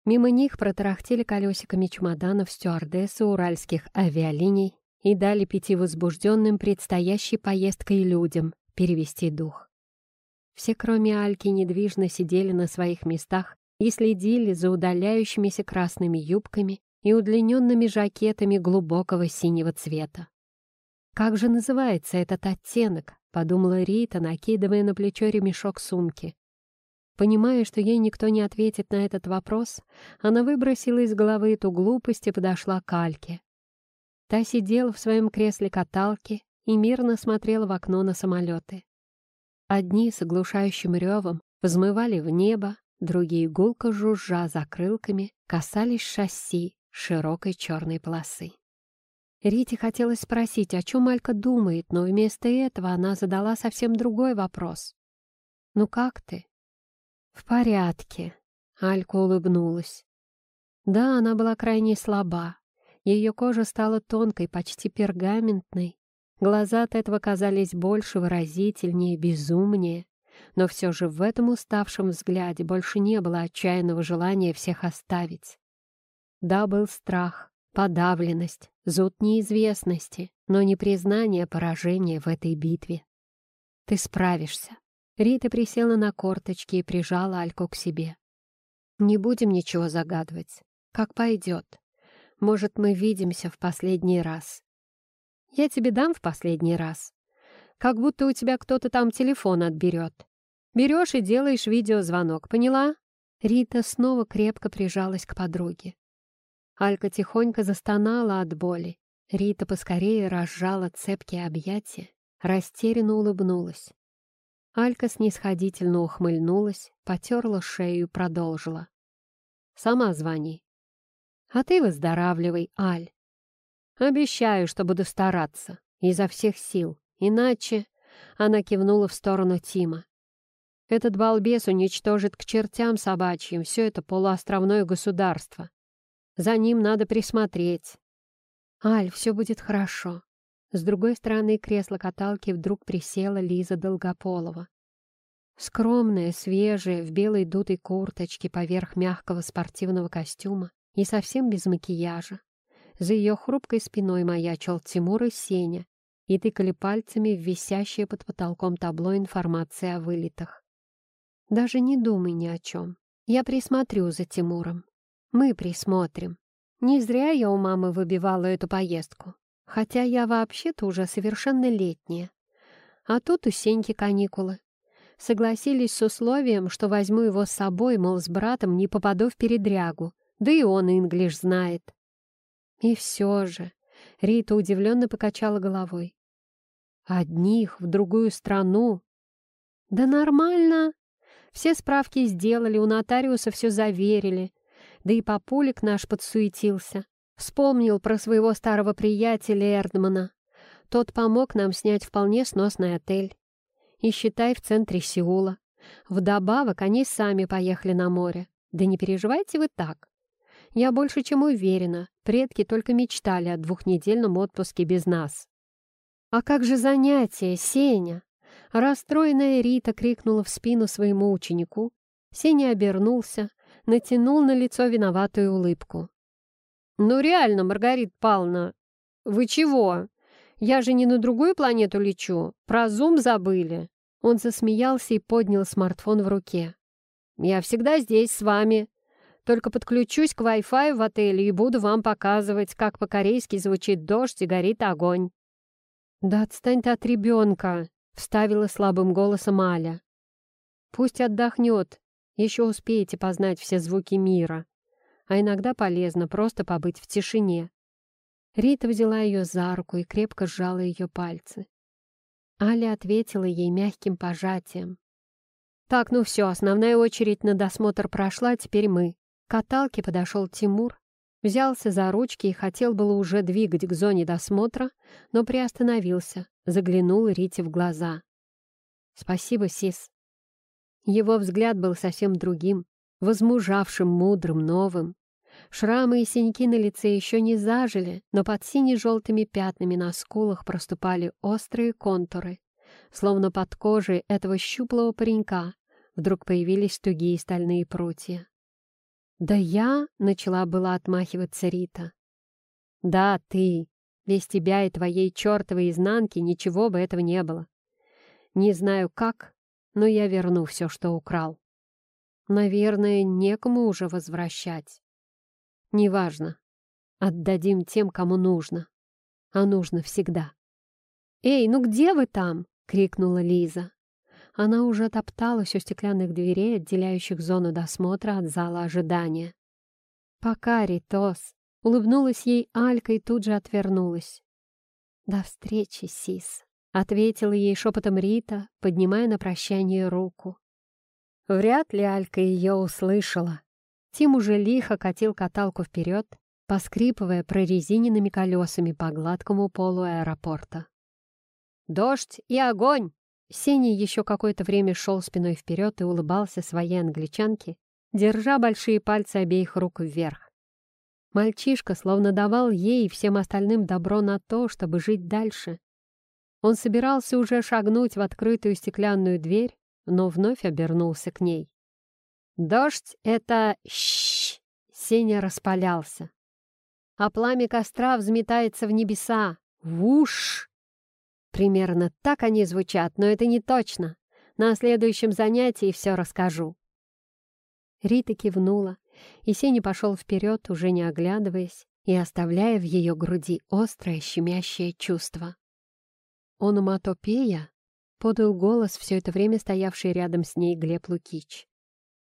Мимо них протарахтели колесиками чемоданов стюардессы уральских авиалиний и дали пяти возбужденным предстоящей поездкой людям, перевести дух. Все, кроме Альки, недвижно сидели на своих местах и следили за удаляющимися красными юбками и удлиненными жакетами глубокого синего цвета. «Как же называется этот оттенок?» — подумала Рита, накидывая на плечо ремешок сумки. Понимая, что ей никто не ответит на этот вопрос, она выбросила из головы эту глупость и подошла к Альке. Та сидела в своем кресле каталки и мирно смотрела в окно на самолеты. Одни с оглушающим ревом взмывали в небо, другие гулко жужжа закрылками касались шасси широкой черной полосы. Рите хотелось спросить, о чем Алька думает, но вместо этого она задала совсем другой вопрос. «Ну как ты?» «В порядке», — Алька улыбнулась. Да, она была крайне слаба. Ее кожа стала тонкой, почти пергаментной. Глаза от этого казались больше, выразительнее, безумнее. Но все же в этом уставшем взгляде больше не было отчаянного желания всех оставить. Да, был страх, подавленность, зуд неизвестности, но не признание поражения в этой битве. «Ты справишься». Рита присела на корточки и прижала Альку к себе. «Не будем ничего загадывать. Как пойдет. Может, мы видимся в последний раз. Я тебе дам в последний раз. Как будто у тебя кто-то там телефон отберет. Берешь и делаешь видеозвонок, поняла?» Рита снова крепко прижалась к подруге. Алька тихонько застонала от боли. Рита поскорее разжала цепкие объятия, растерянно улыбнулась. Алька снисходительно ухмыльнулась, потерла шею и продолжила. «Сама звони». «А ты выздоравливай, Аль. Обещаю, что буду стараться, изо всех сил, иначе...» Она кивнула в сторону Тима. «Этот балбес уничтожит к чертям собачьим все это полуостровное государство. За ним надо присмотреть. Аль, все будет хорошо. С другой стороны кресла-каталки вдруг присела Лиза Долгополова. Скромная, свежая, в белой дутой курточке поверх мягкого спортивного костюма и совсем без макияжа. За ее хрупкой спиной маячил Тимур и Сеня и тыкали пальцами в висящее под потолком табло информации о вылетах. «Даже не думай ни о чем. Я присмотрю за Тимуром. Мы присмотрим. Не зря я у мамы выбивала эту поездку. Хотя я вообще-то уже совершеннолетняя. А тут у Сеньки каникулы. Согласились с условием, что возьму его с собой, мол, с братом не попаду в передрягу. Да и он инглиш знает. И все же Рита удивленно покачала головой. Одних в другую страну? Да нормально. Все справки сделали, у нотариуса все заверили. Да и папулик наш подсуетился. Вспомнил про своего старого приятеля Эрдмана. Тот помог нам снять вполне сносный отель. И считай, в центре Сеула. Вдобавок они сами поехали на море. Да не переживайте вы так. Я больше чем уверена, предки только мечтали о двухнедельном отпуске без нас. «А как же занятия, Сеня?» Расстроенная Рита крикнула в спину своему ученику. Сеня обернулся, натянул на лицо виноватую улыбку. «Ну реально, Маргарита Павловна, вы чего? Я же не на другую планету лечу, про зум забыли». Он засмеялся и поднял смартфон в руке. «Я всегда здесь с вами. Только подключусь к Wi-Fi в отеле и буду вам показывать, как по-корейски звучит дождь и горит огонь». «Да отстань ты от ребенка», — вставила слабым голосом Аля. «Пусть отдохнет, еще успеете познать все звуки мира. А иногда полезно просто побыть в тишине. Рита взяла ее за руку и крепко сжала ее пальцы. Аля ответила ей мягким пожатием. «Так, ну все, основная очередь на досмотр прошла, теперь мы». К каталке подошел Тимур, взялся за ручки и хотел было уже двигать к зоне досмотра, но приостановился, заглянул Рите в глаза. «Спасибо, Сис. Его взгляд был совсем другим, возмужавшим, мудрым, новым. Шрамы и синяки на лице еще не зажили, но под сине-желтыми пятнами на скулах проступали острые контуры, словно под кожей этого щуплого паренька вдруг появились тугие стальные прутья. «Да я...» — начала была отмахиваться Рита. «Да, ты. Без тебя и твоей чертовой изнанки ничего бы этого не было. Не знаю как, но я верну все, что украл. Наверное, некому уже возвращать. Неважно. Отдадим тем, кому нужно. А нужно всегда. «Эй, ну где вы там?» — крикнула Лиза. Она уже топталась у стеклянных дверей, отделяющих зону досмотра от зала ожидания. «Пока, Ритос!» — улыбнулась ей Алька и тут же отвернулась. «До встречи, Сис!» Ответила ей шепотом Рита, поднимая на прощание руку. Вряд ли Алька ее услышала. Тим уже лихо катил каталку вперед, поскрипывая прорезиненными колесами по гладкому полу аэропорта. «Дождь и огонь!» Сеня еще какое-то время шел спиной вперед и улыбался своей англичанке, держа большие пальцы обеих рук вверх. Мальчишка словно давал ей и всем остальным добро на то, чтобы жить дальше. Он собирался уже шагнуть в открытую стеклянную дверь, но вновь обернулся к ней. «Дождь — это... Щ Сеня распалялся. А пламя костра взметается в небеса. Вуш! Примерно так они звучат, но это не точно. На следующем занятии все расскажу. Рита кивнула, и Сеня пошел вперед, уже не оглядываясь, и оставляя в ее груди острое щемящее чувство. «Ономатопея?» — подал голос все это время стоявший рядом с ней Глеб Лукич.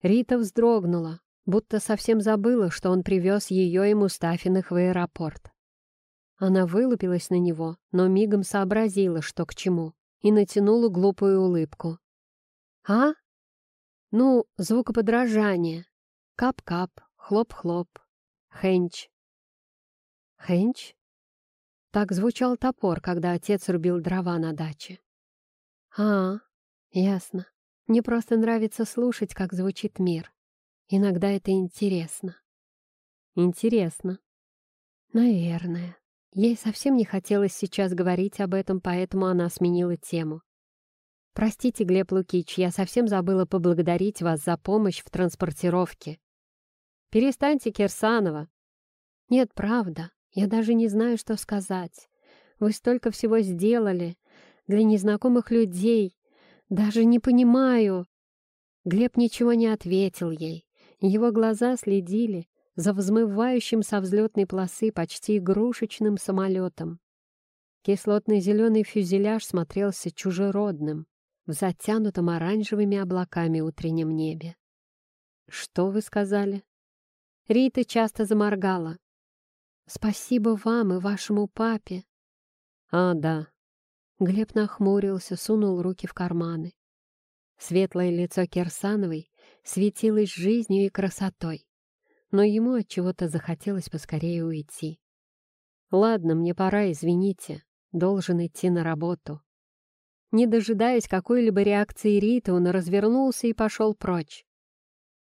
Рита вздрогнула, будто совсем забыла, что он привез ее и Мустафиных в аэропорт. Она вылупилась на него, но мигом сообразила, что к чему, и натянула глупую улыбку. «А? Ну, звукоподражание. Кап-кап, хлоп-хлоп, хенч». «Хенч?» Так звучал топор, когда отец рубил дрова на даче. «А, ясно. Мне просто нравится слушать, как звучит мир. Иногда это интересно». «Интересно». «Наверное». Ей совсем не хотелось сейчас говорить об этом, поэтому она сменила тему. «Простите, Глеб Лукич, я совсем забыла поблагодарить вас за помощь в транспортировке». «Перестаньте, Кирсанова». «Нет, правда. Я даже не знаю, что сказать. Вы столько всего сделали для незнакомых людей. Даже не понимаю». Глеб ничего не ответил ей. Его глаза следили за взмывающим со взлетной полосы почти игрушечным самолетом. Кислотный зеленый фюзеляж смотрелся чужеродным в затянутом оранжевыми облаками утреннем небе. «Что вы сказали?» Рита часто заморгала. «Спасибо вам и вашему папе». «А, да». Глеб нахмурился, сунул руки в карманы. Светлое лицо Кирсановой светилось жизнью и красотой но ему от чего-то захотелось поскорее уйти. «Ладно, мне пора, извините. Должен идти на работу». Не дожидаясь какой-либо реакции Риты, он развернулся и пошел прочь.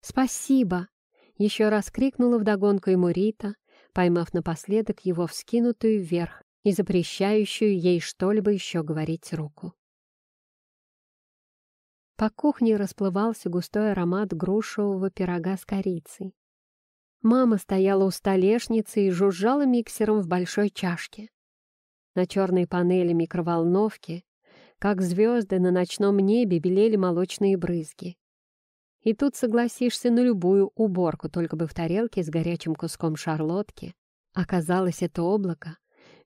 «Спасибо!» — еще раз крикнула вдогонку ему Рита, поймав напоследок его вскинутую вверх и запрещающую ей что-либо еще говорить руку. По кухне расплывался густой аромат грушевого пирога с корицей. Мама стояла у столешницы и жужжала миксером в большой чашке. На черной панели микроволновки, как звезды на ночном небе, белели молочные брызги. И тут согласишься на любую уборку, только бы в тарелке с горячим куском шарлотки оказалось это облако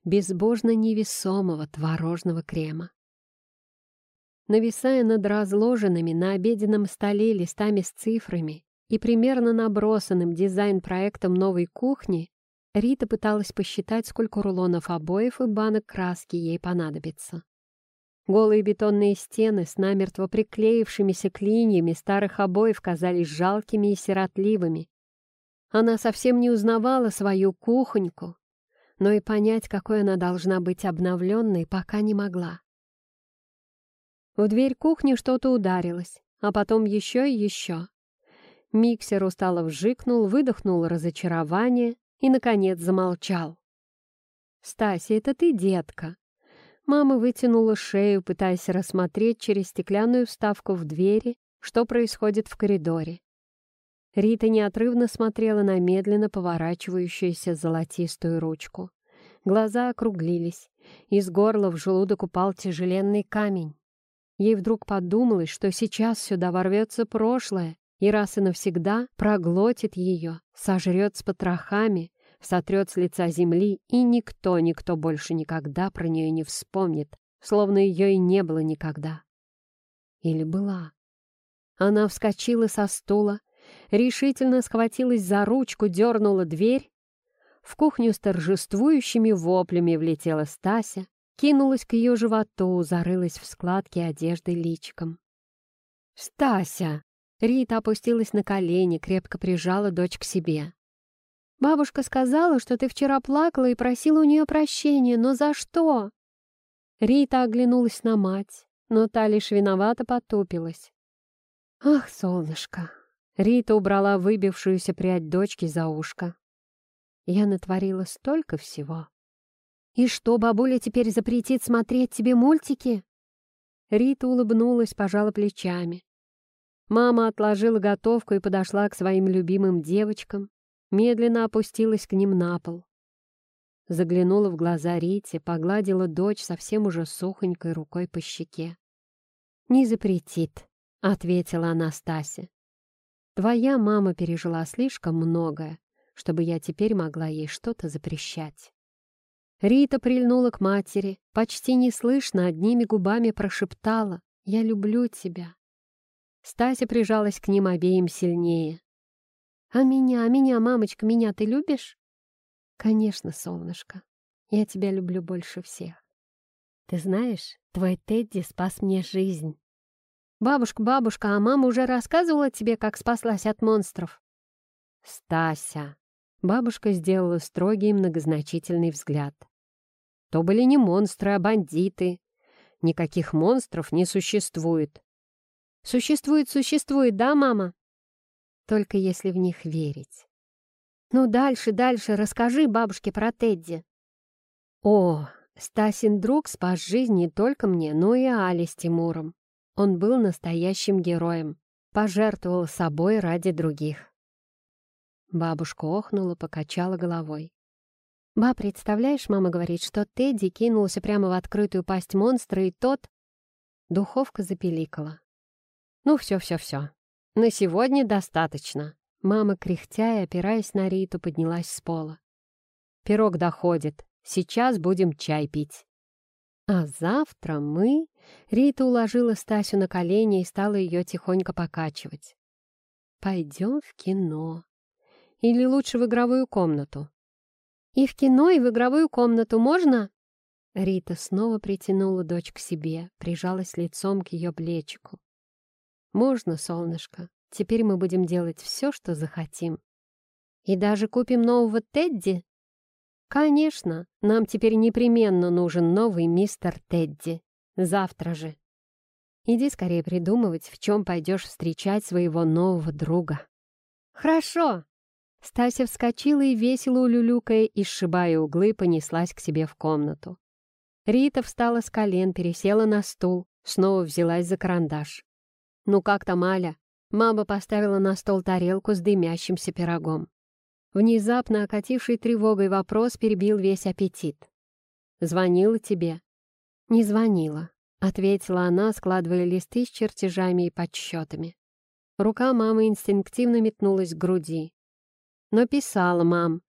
безбожно невесомого творожного крема. Нависая над разложенными на обеденном столе листами с цифрами и примерно набросанным дизайн-проектом новой кухни, Рита пыталась посчитать, сколько рулонов обоев и банок краски ей понадобится. Голые бетонные стены с намертво приклеившимися клиньями старых обоев казались жалкими и сиротливыми. Она совсем не узнавала свою кухоньку, но и понять, какой она должна быть обновленной, пока не могла. В дверь кухни что-то ударилось, а потом еще и еще. Миксер устало вжикнул, выдохнул разочарование и, наконец, замолчал. «Стася, это ты, детка!» Мама вытянула шею, пытаясь рассмотреть через стеклянную вставку в двери, что происходит в коридоре. Рита неотрывно смотрела на медленно поворачивающуюся золотистую ручку. Глаза округлились, из горла в желудок упал тяжеленный камень. Ей вдруг подумалось, что сейчас сюда ворвется прошлое, и раз и навсегда проглотит ее, сожрет с потрохами, сотрет с лица земли, и никто, никто больше никогда про нее не вспомнит, словно ее и не было никогда. Или была. Она вскочила со стула, решительно схватилась за ручку, дернула дверь. В кухню с торжествующими воплями влетела Стася, кинулась к ее животу, зарылась в складки одежды личиком. «Стася!» Рита опустилась на колени, крепко прижала дочь к себе. Бабушка сказала, что ты вчера плакала и просила у нее прощения, но за что?» Рита оглянулась на мать, но та лишь виновато потупилась. «Ах, солнышко!» Рита убрала выбившуюся прядь дочки за ушко. «Я натворила столько всего». «И что, бабуля теперь запретит смотреть тебе мультики?» Рита улыбнулась, пожала плечами. Мама отложила готовку и подошла к своим любимым девочкам, медленно опустилась к ним на пол. Заглянула в глаза Рите, погладила дочь совсем уже сухонькой рукой по щеке. «Не запретит», — ответила Анастасия. «Твоя мама пережила слишком многое, чтобы я теперь могла ей что-то запрещать». Рита прильнула к матери, почти неслышно одними губами прошептала «Я люблю тебя». Стася прижалась к ним обеим сильнее. «А меня, а меня, мамочка, меня ты любишь?» «Конечно, солнышко, я тебя люблю больше всех. Ты знаешь, твой Тедди спас мне жизнь». «Бабушка, бабушка, а мама уже рассказывала тебе, как спаслась от монстров?» «Стася!» Бабушка сделала строгий многозначительный взгляд. «То были не монстры, а бандиты. Никаких монстров не существует. Существует, существует, да, мама? Только если в них верить. Ну, дальше, дальше, расскажи бабушке про Тедди. О, Стасин друг спас жизнь не только мне, но и Али с Тимуром. Он был настоящим героем, пожертвовал собой ради других. Бабушка охнула, покачала головой. «Ба, представляешь, мама говорит, что Тедди кинулся прямо в открытую пасть монстра, и тот...» Духовка запеликала. «Ну, все-все-все. На сегодня достаточно». Мама, кряхтя и опираясь на Риту, поднялась с пола. «Пирог доходит. Сейчас будем чай пить». А завтра мы... Рита уложила Стасю на колени и стала ее тихонько покачивать. «Пойдем в кино. Или лучше в игровую комнату». «И в кино, и в игровую комнату можно?» Рита снова притянула дочь к себе, прижалась лицом к ее плечику. «Можно, солнышко. Теперь мы будем делать все, что захотим. И даже купим нового Тедди?» «Конечно, нам теперь непременно нужен новый мистер Тедди. Завтра же. Иди скорее придумывать, в чем пойдешь встречать своего нового друга». «Хорошо!» Стася вскочила и, весело улюлюкая и сшибая углы, понеслась к себе в комнату. Рита встала с колен, пересела на стул, снова взялась за карандаш. «Ну как там, Аля?» Мама поставила на стол тарелку с дымящимся пирогом. Внезапно окативший тревогой вопрос перебил весь аппетит. «Звонила тебе?» «Не звонила», — ответила она, складывая листы с чертежами и подсчетами. Рука мамы инстинктивно метнулась к груди. «Но писала, мам.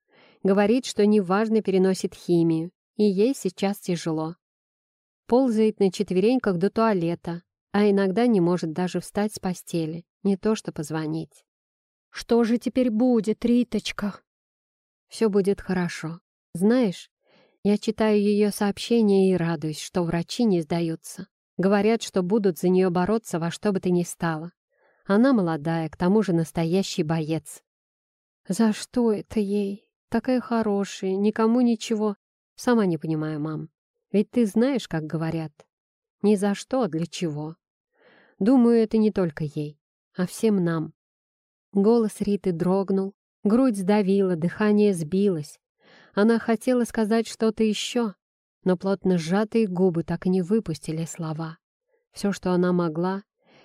Говорит, что неважно переносит химию, и ей сейчас тяжело. Ползает на четвереньках до туалета, а иногда не может даже встать с постели, не то что позвонить. «Что же теперь будет, Риточка?» «Все будет хорошо. Знаешь, я читаю ее сообщения и радуюсь, что врачи не сдаются. Говорят, что будут за нее бороться во что бы то ни стало. Она молодая, к тому же настоящий боец». «За что это ей? Такая хорошая, никому ничего. Сама не понимаю, мам. Ведь ты знаешь, как говорят. Ни за что, а для чего. Думаю, это не только ей, а всем нам. Голос Риты дрогнул, грудь сдавила, дыхание сбилось. Она хотела сказать что-то еще, но плотно сжатые губы так и не выпустили слова. Все, что она могла,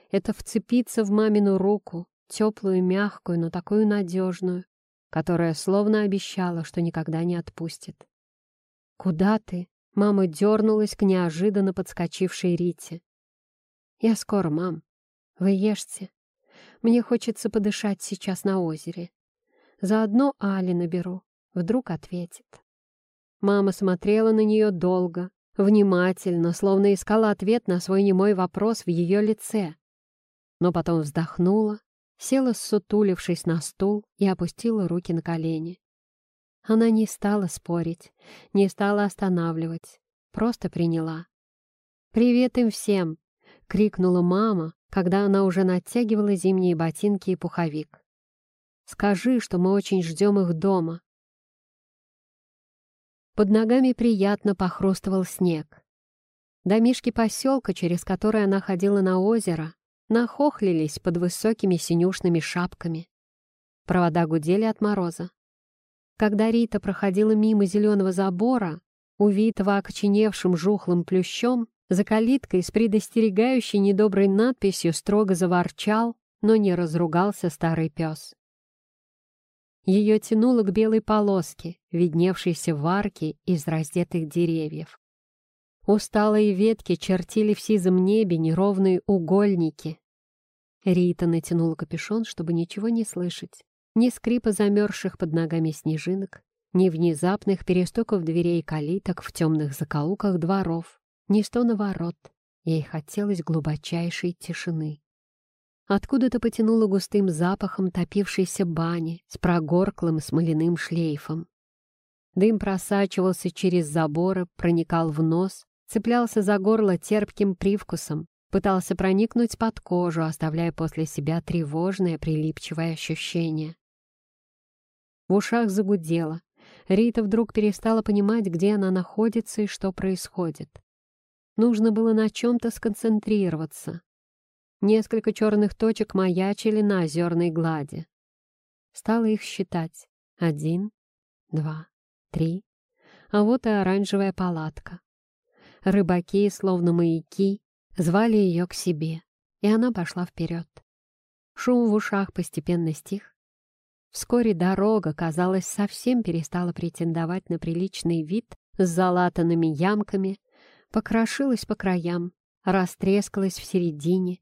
это вцепиться в мамину руку, теплую, мягкую, но такую надежную, которая словно обещала, что никогда не отпустит. «Куда ты?» — мама дернулась к неожиданно подскочившей Рите. «Я скоро, мам. Вы ешьте. Мне хочется подышать сейчас на озере. Заодно Али наберу. Вдруг ответит». Мама смотрела на нее долго, внимательно, словно искала ответ на свой немой вопрос в ее лице. Но потом вздохнула, села, ссутулившись на стул, и опустила руки на колени. Она не стала спорить, не стала останавливать, просто приняла. «Привет им всем!» — крикнула мама, когда она уже натягивала зимние ботинки и пуховик. «Скажи, что мы очень ждем их дома. Под ногами приятно похрустывал снег. Домишки поселка, через который она ходила на озеро, нахохлились под высокими синюшными шапками. Провода гудели от мороза. Когда Рита проходила мимо зеленого забора, увитого окоченевшим жухлым плющом, за калиткой с предостерегающей недоброй надписью строго заворчал, но не разругался старый пес. Ее тянуло к белой полоске, видневшейся в арке из раздетых деревьев. Усталые ветки чертили в сизом небе неровные угольники. Рита натянула капюшон, чтобы ничего не слышать. Ни скрипа замерзших под ногами снежинок, ни внезапных перестуков дверей калиток в темных закоулках дворов, ни стона ворот. Ей хотелось глубочайшей тишины. Откуда-то потянуло густым запахом топившейся бани с прогорклым смоляным шлейфом. Дым просачивался через заборы, проникал в нос, цеплялся за горло терпким привкусом, пытался проникнуть под кожу, оставляя после себя тревожное прилипчивое ощущение. В ушах загудело. Рита вдруг перестала понимать, где она находится и что происходит. Нужно было на чем-то сконцентрироваться. Несколько черных точек маячили на озерной глади. Стала их считать. Один, два, три. А вот и оранжевая палатка. Рыбаки, словно маяки, звали ее к себе, и она пошла вперед. Шум в ушах постепенно стих. Вскоре дорога, казалось, совсем перестала претендовать на приличный вид с залатанными ямками, покрошилась по краям, растрескалась в середине,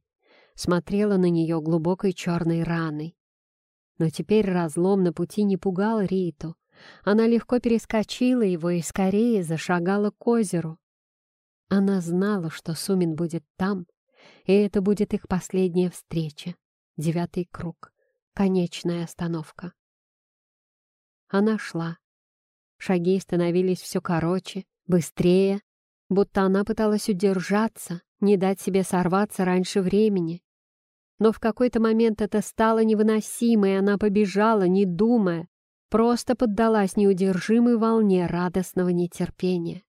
смотрела на нее глубокой черной раной. Но теперь разлом на пути не пугал Риту. Она легко перескочила его и скорее зашагала к озеру. Она знала, что Сумин будет там, и это будет их последняя встреча. Девятый круг. Конечная остановка. Она шла. Шаги становились все короче, быстрее, будто она пыталась удержаться, не дать себе сорваться раньше времени. Но в какой-то момент это стало невыносимо, и она побежала, не думая, просто поддалась неудержимой волне радостного нетерпения.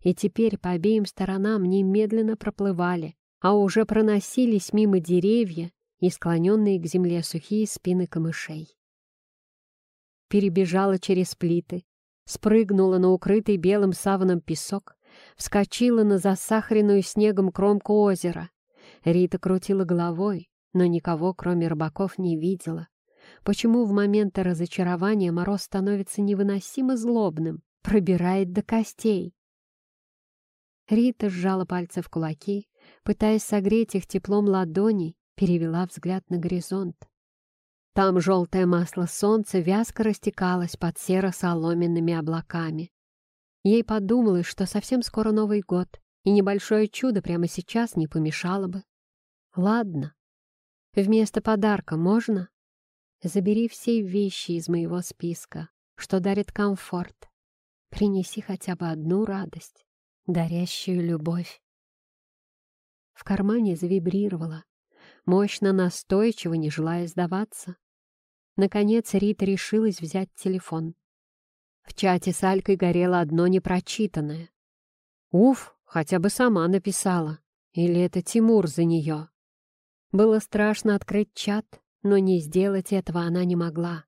И теперь по обеим сторонам немедленно проплывали, а уже проносились мимо деревья и склоненные к земле сухие спины камышей. Перебежала через плиты, спрыгнула на укрытый белым саваном песок, вскочила на засахаренную снегом кромку озера. Рита крутила головой, но никого, кроме рыбаков, не видела. Почему в моменты разочарования мороз становится невыносимо злобным, пробирает до костей? Рита сжала пальцы в кулаки, пытаясь согреть их теплом ладоней, перевела взгляд на горизонт. Там желтое масло солнца вязко растекалось под серо-соломенными облаками. Ей подумалось, что совсем скоро Новый год, и небольшое чудо прямо сейчас не помешало бы. Ладно, Вместо подарка можно? Забери все вещи из моего списка, что дарит комфорт. Принеси хотя бы одну радость, дарящую любовь. В кармане завибрировала, мощно настойчиво, не желая сдаваться. Наконец Рита решилась взять телефон. В чате с Алькой горело одно непрочитанное. Уф, хотя бы сама написала. Или это Тимур за нее? Было страшно открыть чат, но не сделать этого она не могла.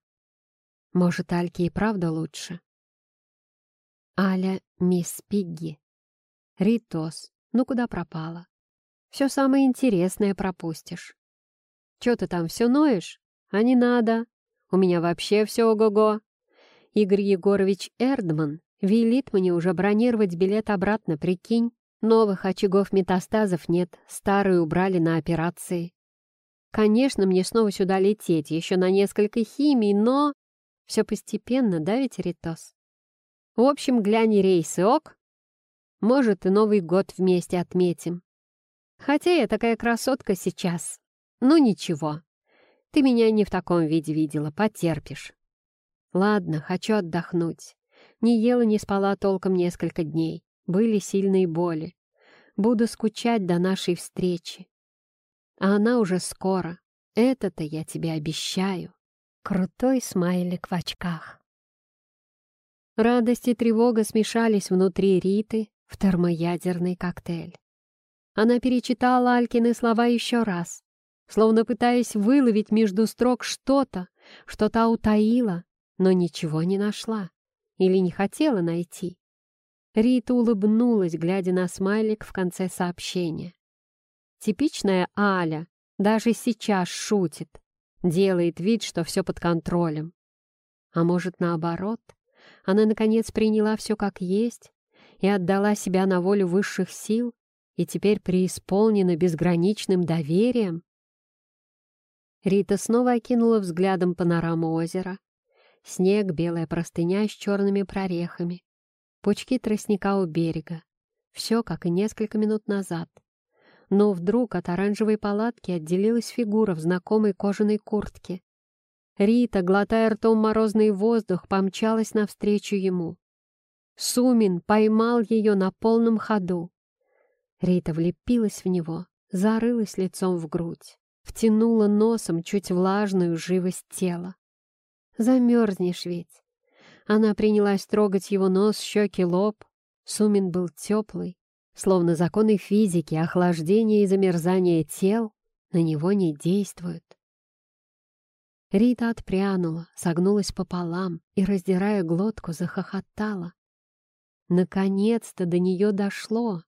Может, Альке и правда лучше? Аля, мисс Пигги. Ритос, ну куда пропала? Все самое интересное пропустишь. Че ты там все ноешь? А не надо. У меня вообще все ого-го. Игорь Егорович Эрдман велит мне уже бронировать билет обратно, прикинь. Новых очагов метастазов нет, старые убрали на операции. Конечно, мне снова сюда лететь, еще на несколько химий, но... Все постепенно, да ведь, Ритос? В общем, глянь рейсы, ок? Может, и Новый год вместе отметим. Хотя я такая красотка сейчас. Ну ничего, ты меня не в таком виде видела, потерпишь. Ладно, хочу отдохнуть. Не ела, не спала толком несколько дней. Были сильные боли. Буду скучать до нашей встречи. А она уже скоро. Это-то я тебе обещаю. Крутой смайлик в очках. Радость и тревога смешались внутри Риты в термоядерный коктейль. Она перечитала Алькины слова еще раз, словно пытаясь выловить между строк что-то, что та утаила, но ничего не нашла или не хотела найти. Рита улыбнулась, глядя на смайлик в конце сообщения. Типичная Аля даже сейчас шутит, делает вид, что все под контролем. А может, наоборот, она, наконец, приняла все как есть и отдала себя на волю высших сил и теперь преисполнена безграничным доверием? Рита снова окинула взглядом панораму озера. Снег, белая простыня с черными прорехами, пучки тростника у берега. Все, как и несколько минут назад. Но вдруг от оранжевой палатки отделилась фигура в знакомой кожаной куртке. Рита, глотая ртом морозный воздух, помчалась навстречу ему. Сумин поймал ее на полном ходу. Рита влепилась в него, зарылась лицом в грудь, втянула носом чуть влажную живость тела. «Замерзнешь ведь!» Она принялась трогать его нос, щеки, лоб. Сумин был теплый, словно законы физики, охлаждения и замерзания тел на него не действуют. Рита отпрянула, согнулась пополам и, раздирая глотку, захохотала. Наконец-то до нее дошло.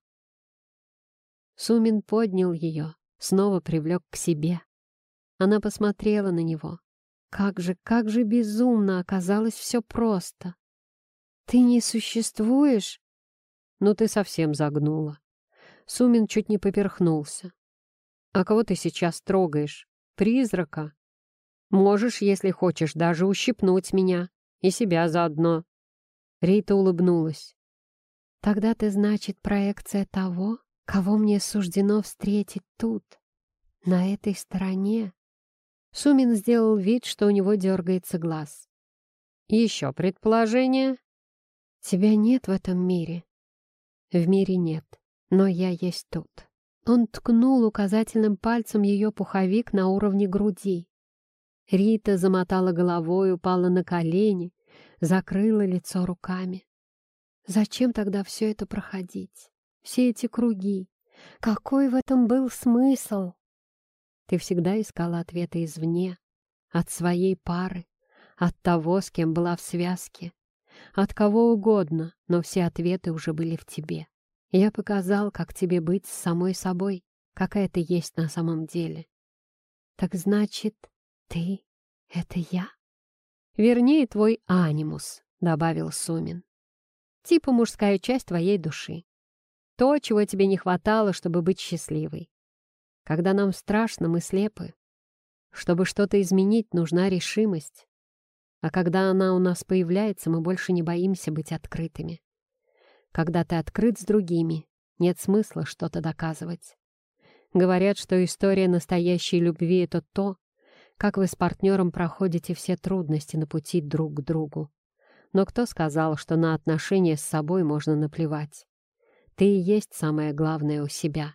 Сумин поднял ее, снова привлек к себе. Она посмотрела на него. Как же, как же безумно оказалось все просто. «Ты не существуешь?» «Ну ты совсем загнула». Сумин чуть не поперхнулся. «А кого ты сейчас трогаешь? Призрака?» Можешь, если хочешь, даже ущипнуть меня. И себя заодно». Рита улыбнулась. «Тогда ты, значит, проекция того, кого мне суждено встретить тут, на этой стороне?» Сумин сделал вид, что у него дергается глаз. «Еще предположение?» «Тебя нет в этом мире». «В мире нет, но я есть тут». Он ткнул указательным пальцем ее пуховик на уровне груди. Рита замотала головой, упала на колени, закрыла лицо руками. Зачем тогда все это проходить? Все эти круги? Какой в этом был смысл? Ты всегда искала ответы извне, от своей пары, от того, с кем была в связке, от кого угодно, но все ответы уже были в тебе. Я показал, как тебе быть с самой собой, какая ты есть на самом деле. Так значит, «Ты — это я?» «Вернее, твой анимус», — добавил Сумин. «Типа мужская часть твоей души. То, чего тебе не хватало, чтобы быть счастливой. Когда нам страшно, мы слепы. Чтобы что-то изменить, нужна решимость. А когда она у нас появляется, мы больше не боимся быть открытыми. Когда ты открыт с другими, нет смысла что-то доказывать. Говорят, что история настоящей любви — это то, как вы с партнером проходите все трудности на пути друг к другу. Но кто сказал, что на отношения с собой можно наплевать? Ты и есть самое главное у себя.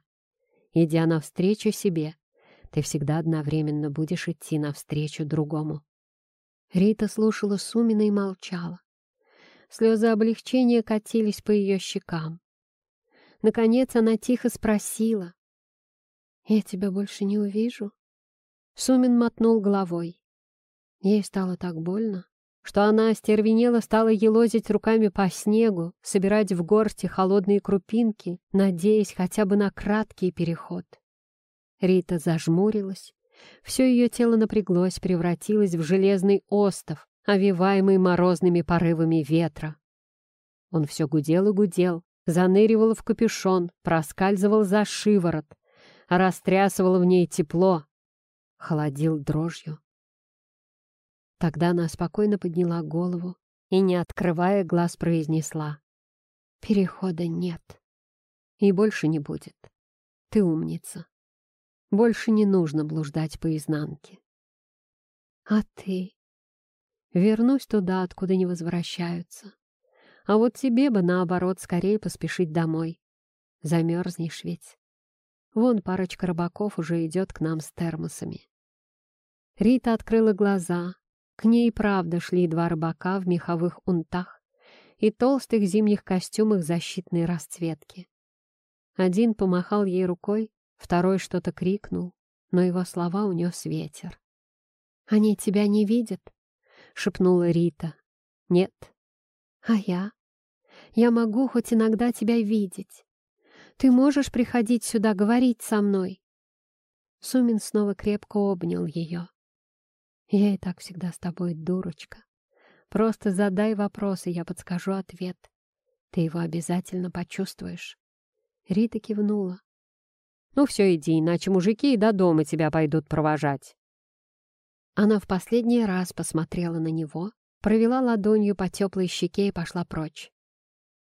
Идя навстречу себе, ты всегда одновременно будешь идти навстречу другому. Рита слушала Сумина и молчала. Слезы облегчения катились по ее щекам. Наконец она тихо спросила. «Я тебя больше не увижу?» Сумин мотнул головой. Ей стало так больно, что она остервенела стала елозить руками по снегу, собирать в горсти холодные крупинки, надеясь хотя бы на краткий переход. Рита зажмурилась. Все ее тело напряглось, превратилось в железный остов, овиваемый морозными порывами ветра. Он все гудел и гудел, заныривал в капюшон, проскальзывал за шиворот, растрясывал в ней тепло, холодил дрожью. Тогда она спокойно подняла голову и, не открывая глаз, произнесла. «Перехода нет. И больше не будет. Ты умница. Больше не нужно блуждать по изнанке. А ты? Вернусь туда, откуда не возвращаются. А вот тебе бы, наоборот, скорее поспешить домой. Замерзнешь ведь. Вон парочка рыбаков уже идет к нам с термосами. Рита открыла глаза. К ней правда шли два рыбака в меховых унтах и толстых зимних костюмах защитной расцветки. Один помахал ей рукой, второй что-то крикнул, но его слова унес ветер. «Они тебя не видят?» — шепнула Рита. «Нет». «А я? Я могу хоть иногда тебя видеть. Ты можешь приходить сюда говорить со мной?» Сумин снова крепко обнял ее. «Я и так всегда с тобой, дурочка. Просто задай вопрос, и я подскажу ответ. Ты его обязательно почувствуешь». Рита кивнула. «Ну все, иди, иначе мужики и до дома тебя пойдут провожать». Она в последний раз посмотрела на него, провела ладонью по теплой щеке и пошла прочь.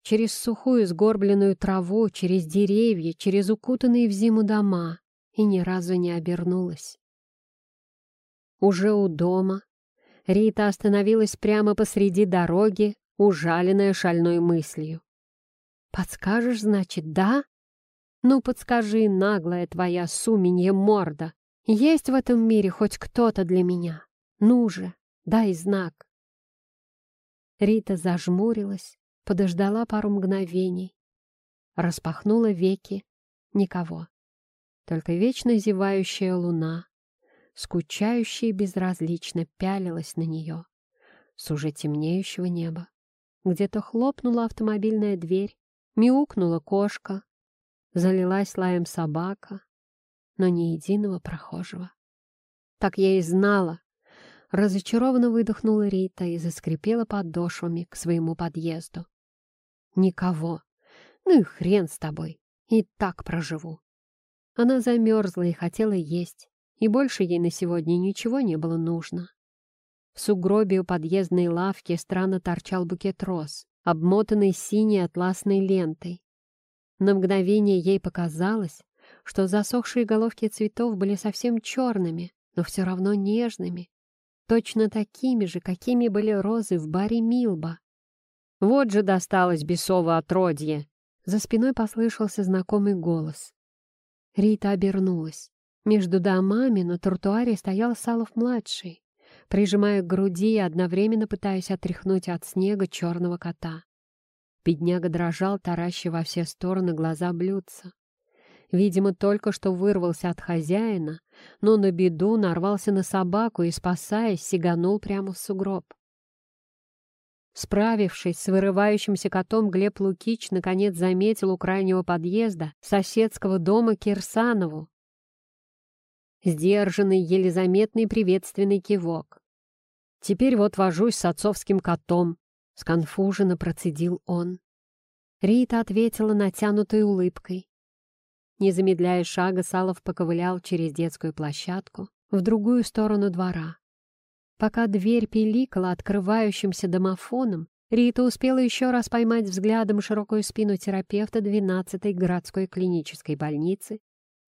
Через сухую сгорбленную траву, через деревья, через укутанные в зиму дома, и ни разу не обернулась. Уже у дома Рита остановилась прямо посреди дороги, ужаленная шальной мыслью. «Подскажешь, значит, да? Ну, подскажи, наглая твоя суменья морда, есть в этом мире хоть кто-то для меня? Ну же, дай знак!» Рита зажмурилась, подождала пару мгновений, распахнула веки. Никого. Только вечно зевающая луна, скучающая и безразлично пялилась на нее с уже темнеющего неба. Где-то хлопнула автомобильная дверь, мяукнула кошка, залилась лаем собака, но ни единого прохожего. Так я и знала. Разочарованно выдохнула Рита и заскрипела подошвами к своему подъезду. Никого. Ну и хрен с тобой. И так проживу. Она замерзла и хотела есть, и больше ей на сегодня ничего не было нужно. В сугробе у подъездной лавки странно торчал букет роз, обмотанный синей атласной лентой. На мгновение ей показалось, что засохшие головки цветов были совсем черными, но все равно нежными, точно такими же, какими были розы в баре Милба. «Вот же досталось бесово отродье!» За спиной послышался знакомый голос. Рита обернулась. Между домами на тротуаре стоял Салов-младший, прижимая к груди и одновременно пытаясь отряхнуть от снега черного кота. Бедняга дрожал, тараща во все стороны глаза блюдца. Видимо, только что вырвался от хозяина, но на беду нарвался на собаку и, спасаясь, сиганул прямо в сугроб. Справившись с вырывающимся котом, Глеб Лукич наконец заметил у крайнего подъезда соседского дома Кирсанову. Сдержанный, еле заметный приветственный кивок. «Теперь вот вожусь с отцовским котом», — сконфуженно процедил он. Рита ответила натянутой улыбкой. Не замедляя шага, Салов поковылял через детскую площадку в другую сторону двора. Пока дверь пиликала открывающимся домофоном, Рита успела еще раз поймать взглядом широкую спину терапевта 12-й городской клинической больницы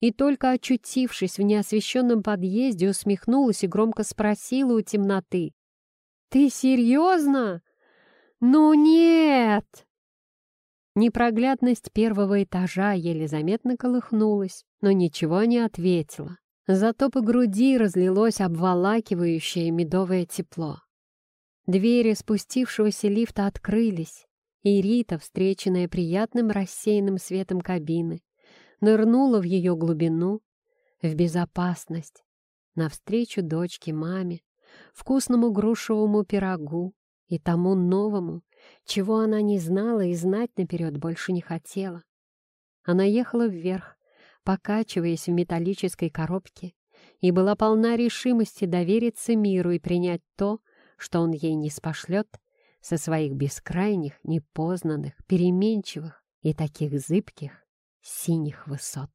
и только очутившись в неосвещенном подъезде, усмехнулась и громко спросила у темноты. «Ты серьезно? Ну нет!» Непроглядность первого этажа еле заметно колыхнулась, но ничего не ответила. Зато по груди разлилось обволакивающее медовое тепло. Двери спустившегося лифта открылись, и Рита, встреченная приятным рассеянным светом кабины, нырнула в ее глубину, в безопасность, навстречу дочке, маме, вкусному грушевому пирогу и тому новому, чего она не знала и знать наперед больше не хотела. Она ехала вверх, покачиваясь в металлической коробке, и была полна решимости довериться миру и принять то, что он ей не спошлет со своих бескрайних, непознанных, переменчивых и таких зыбких синих высот.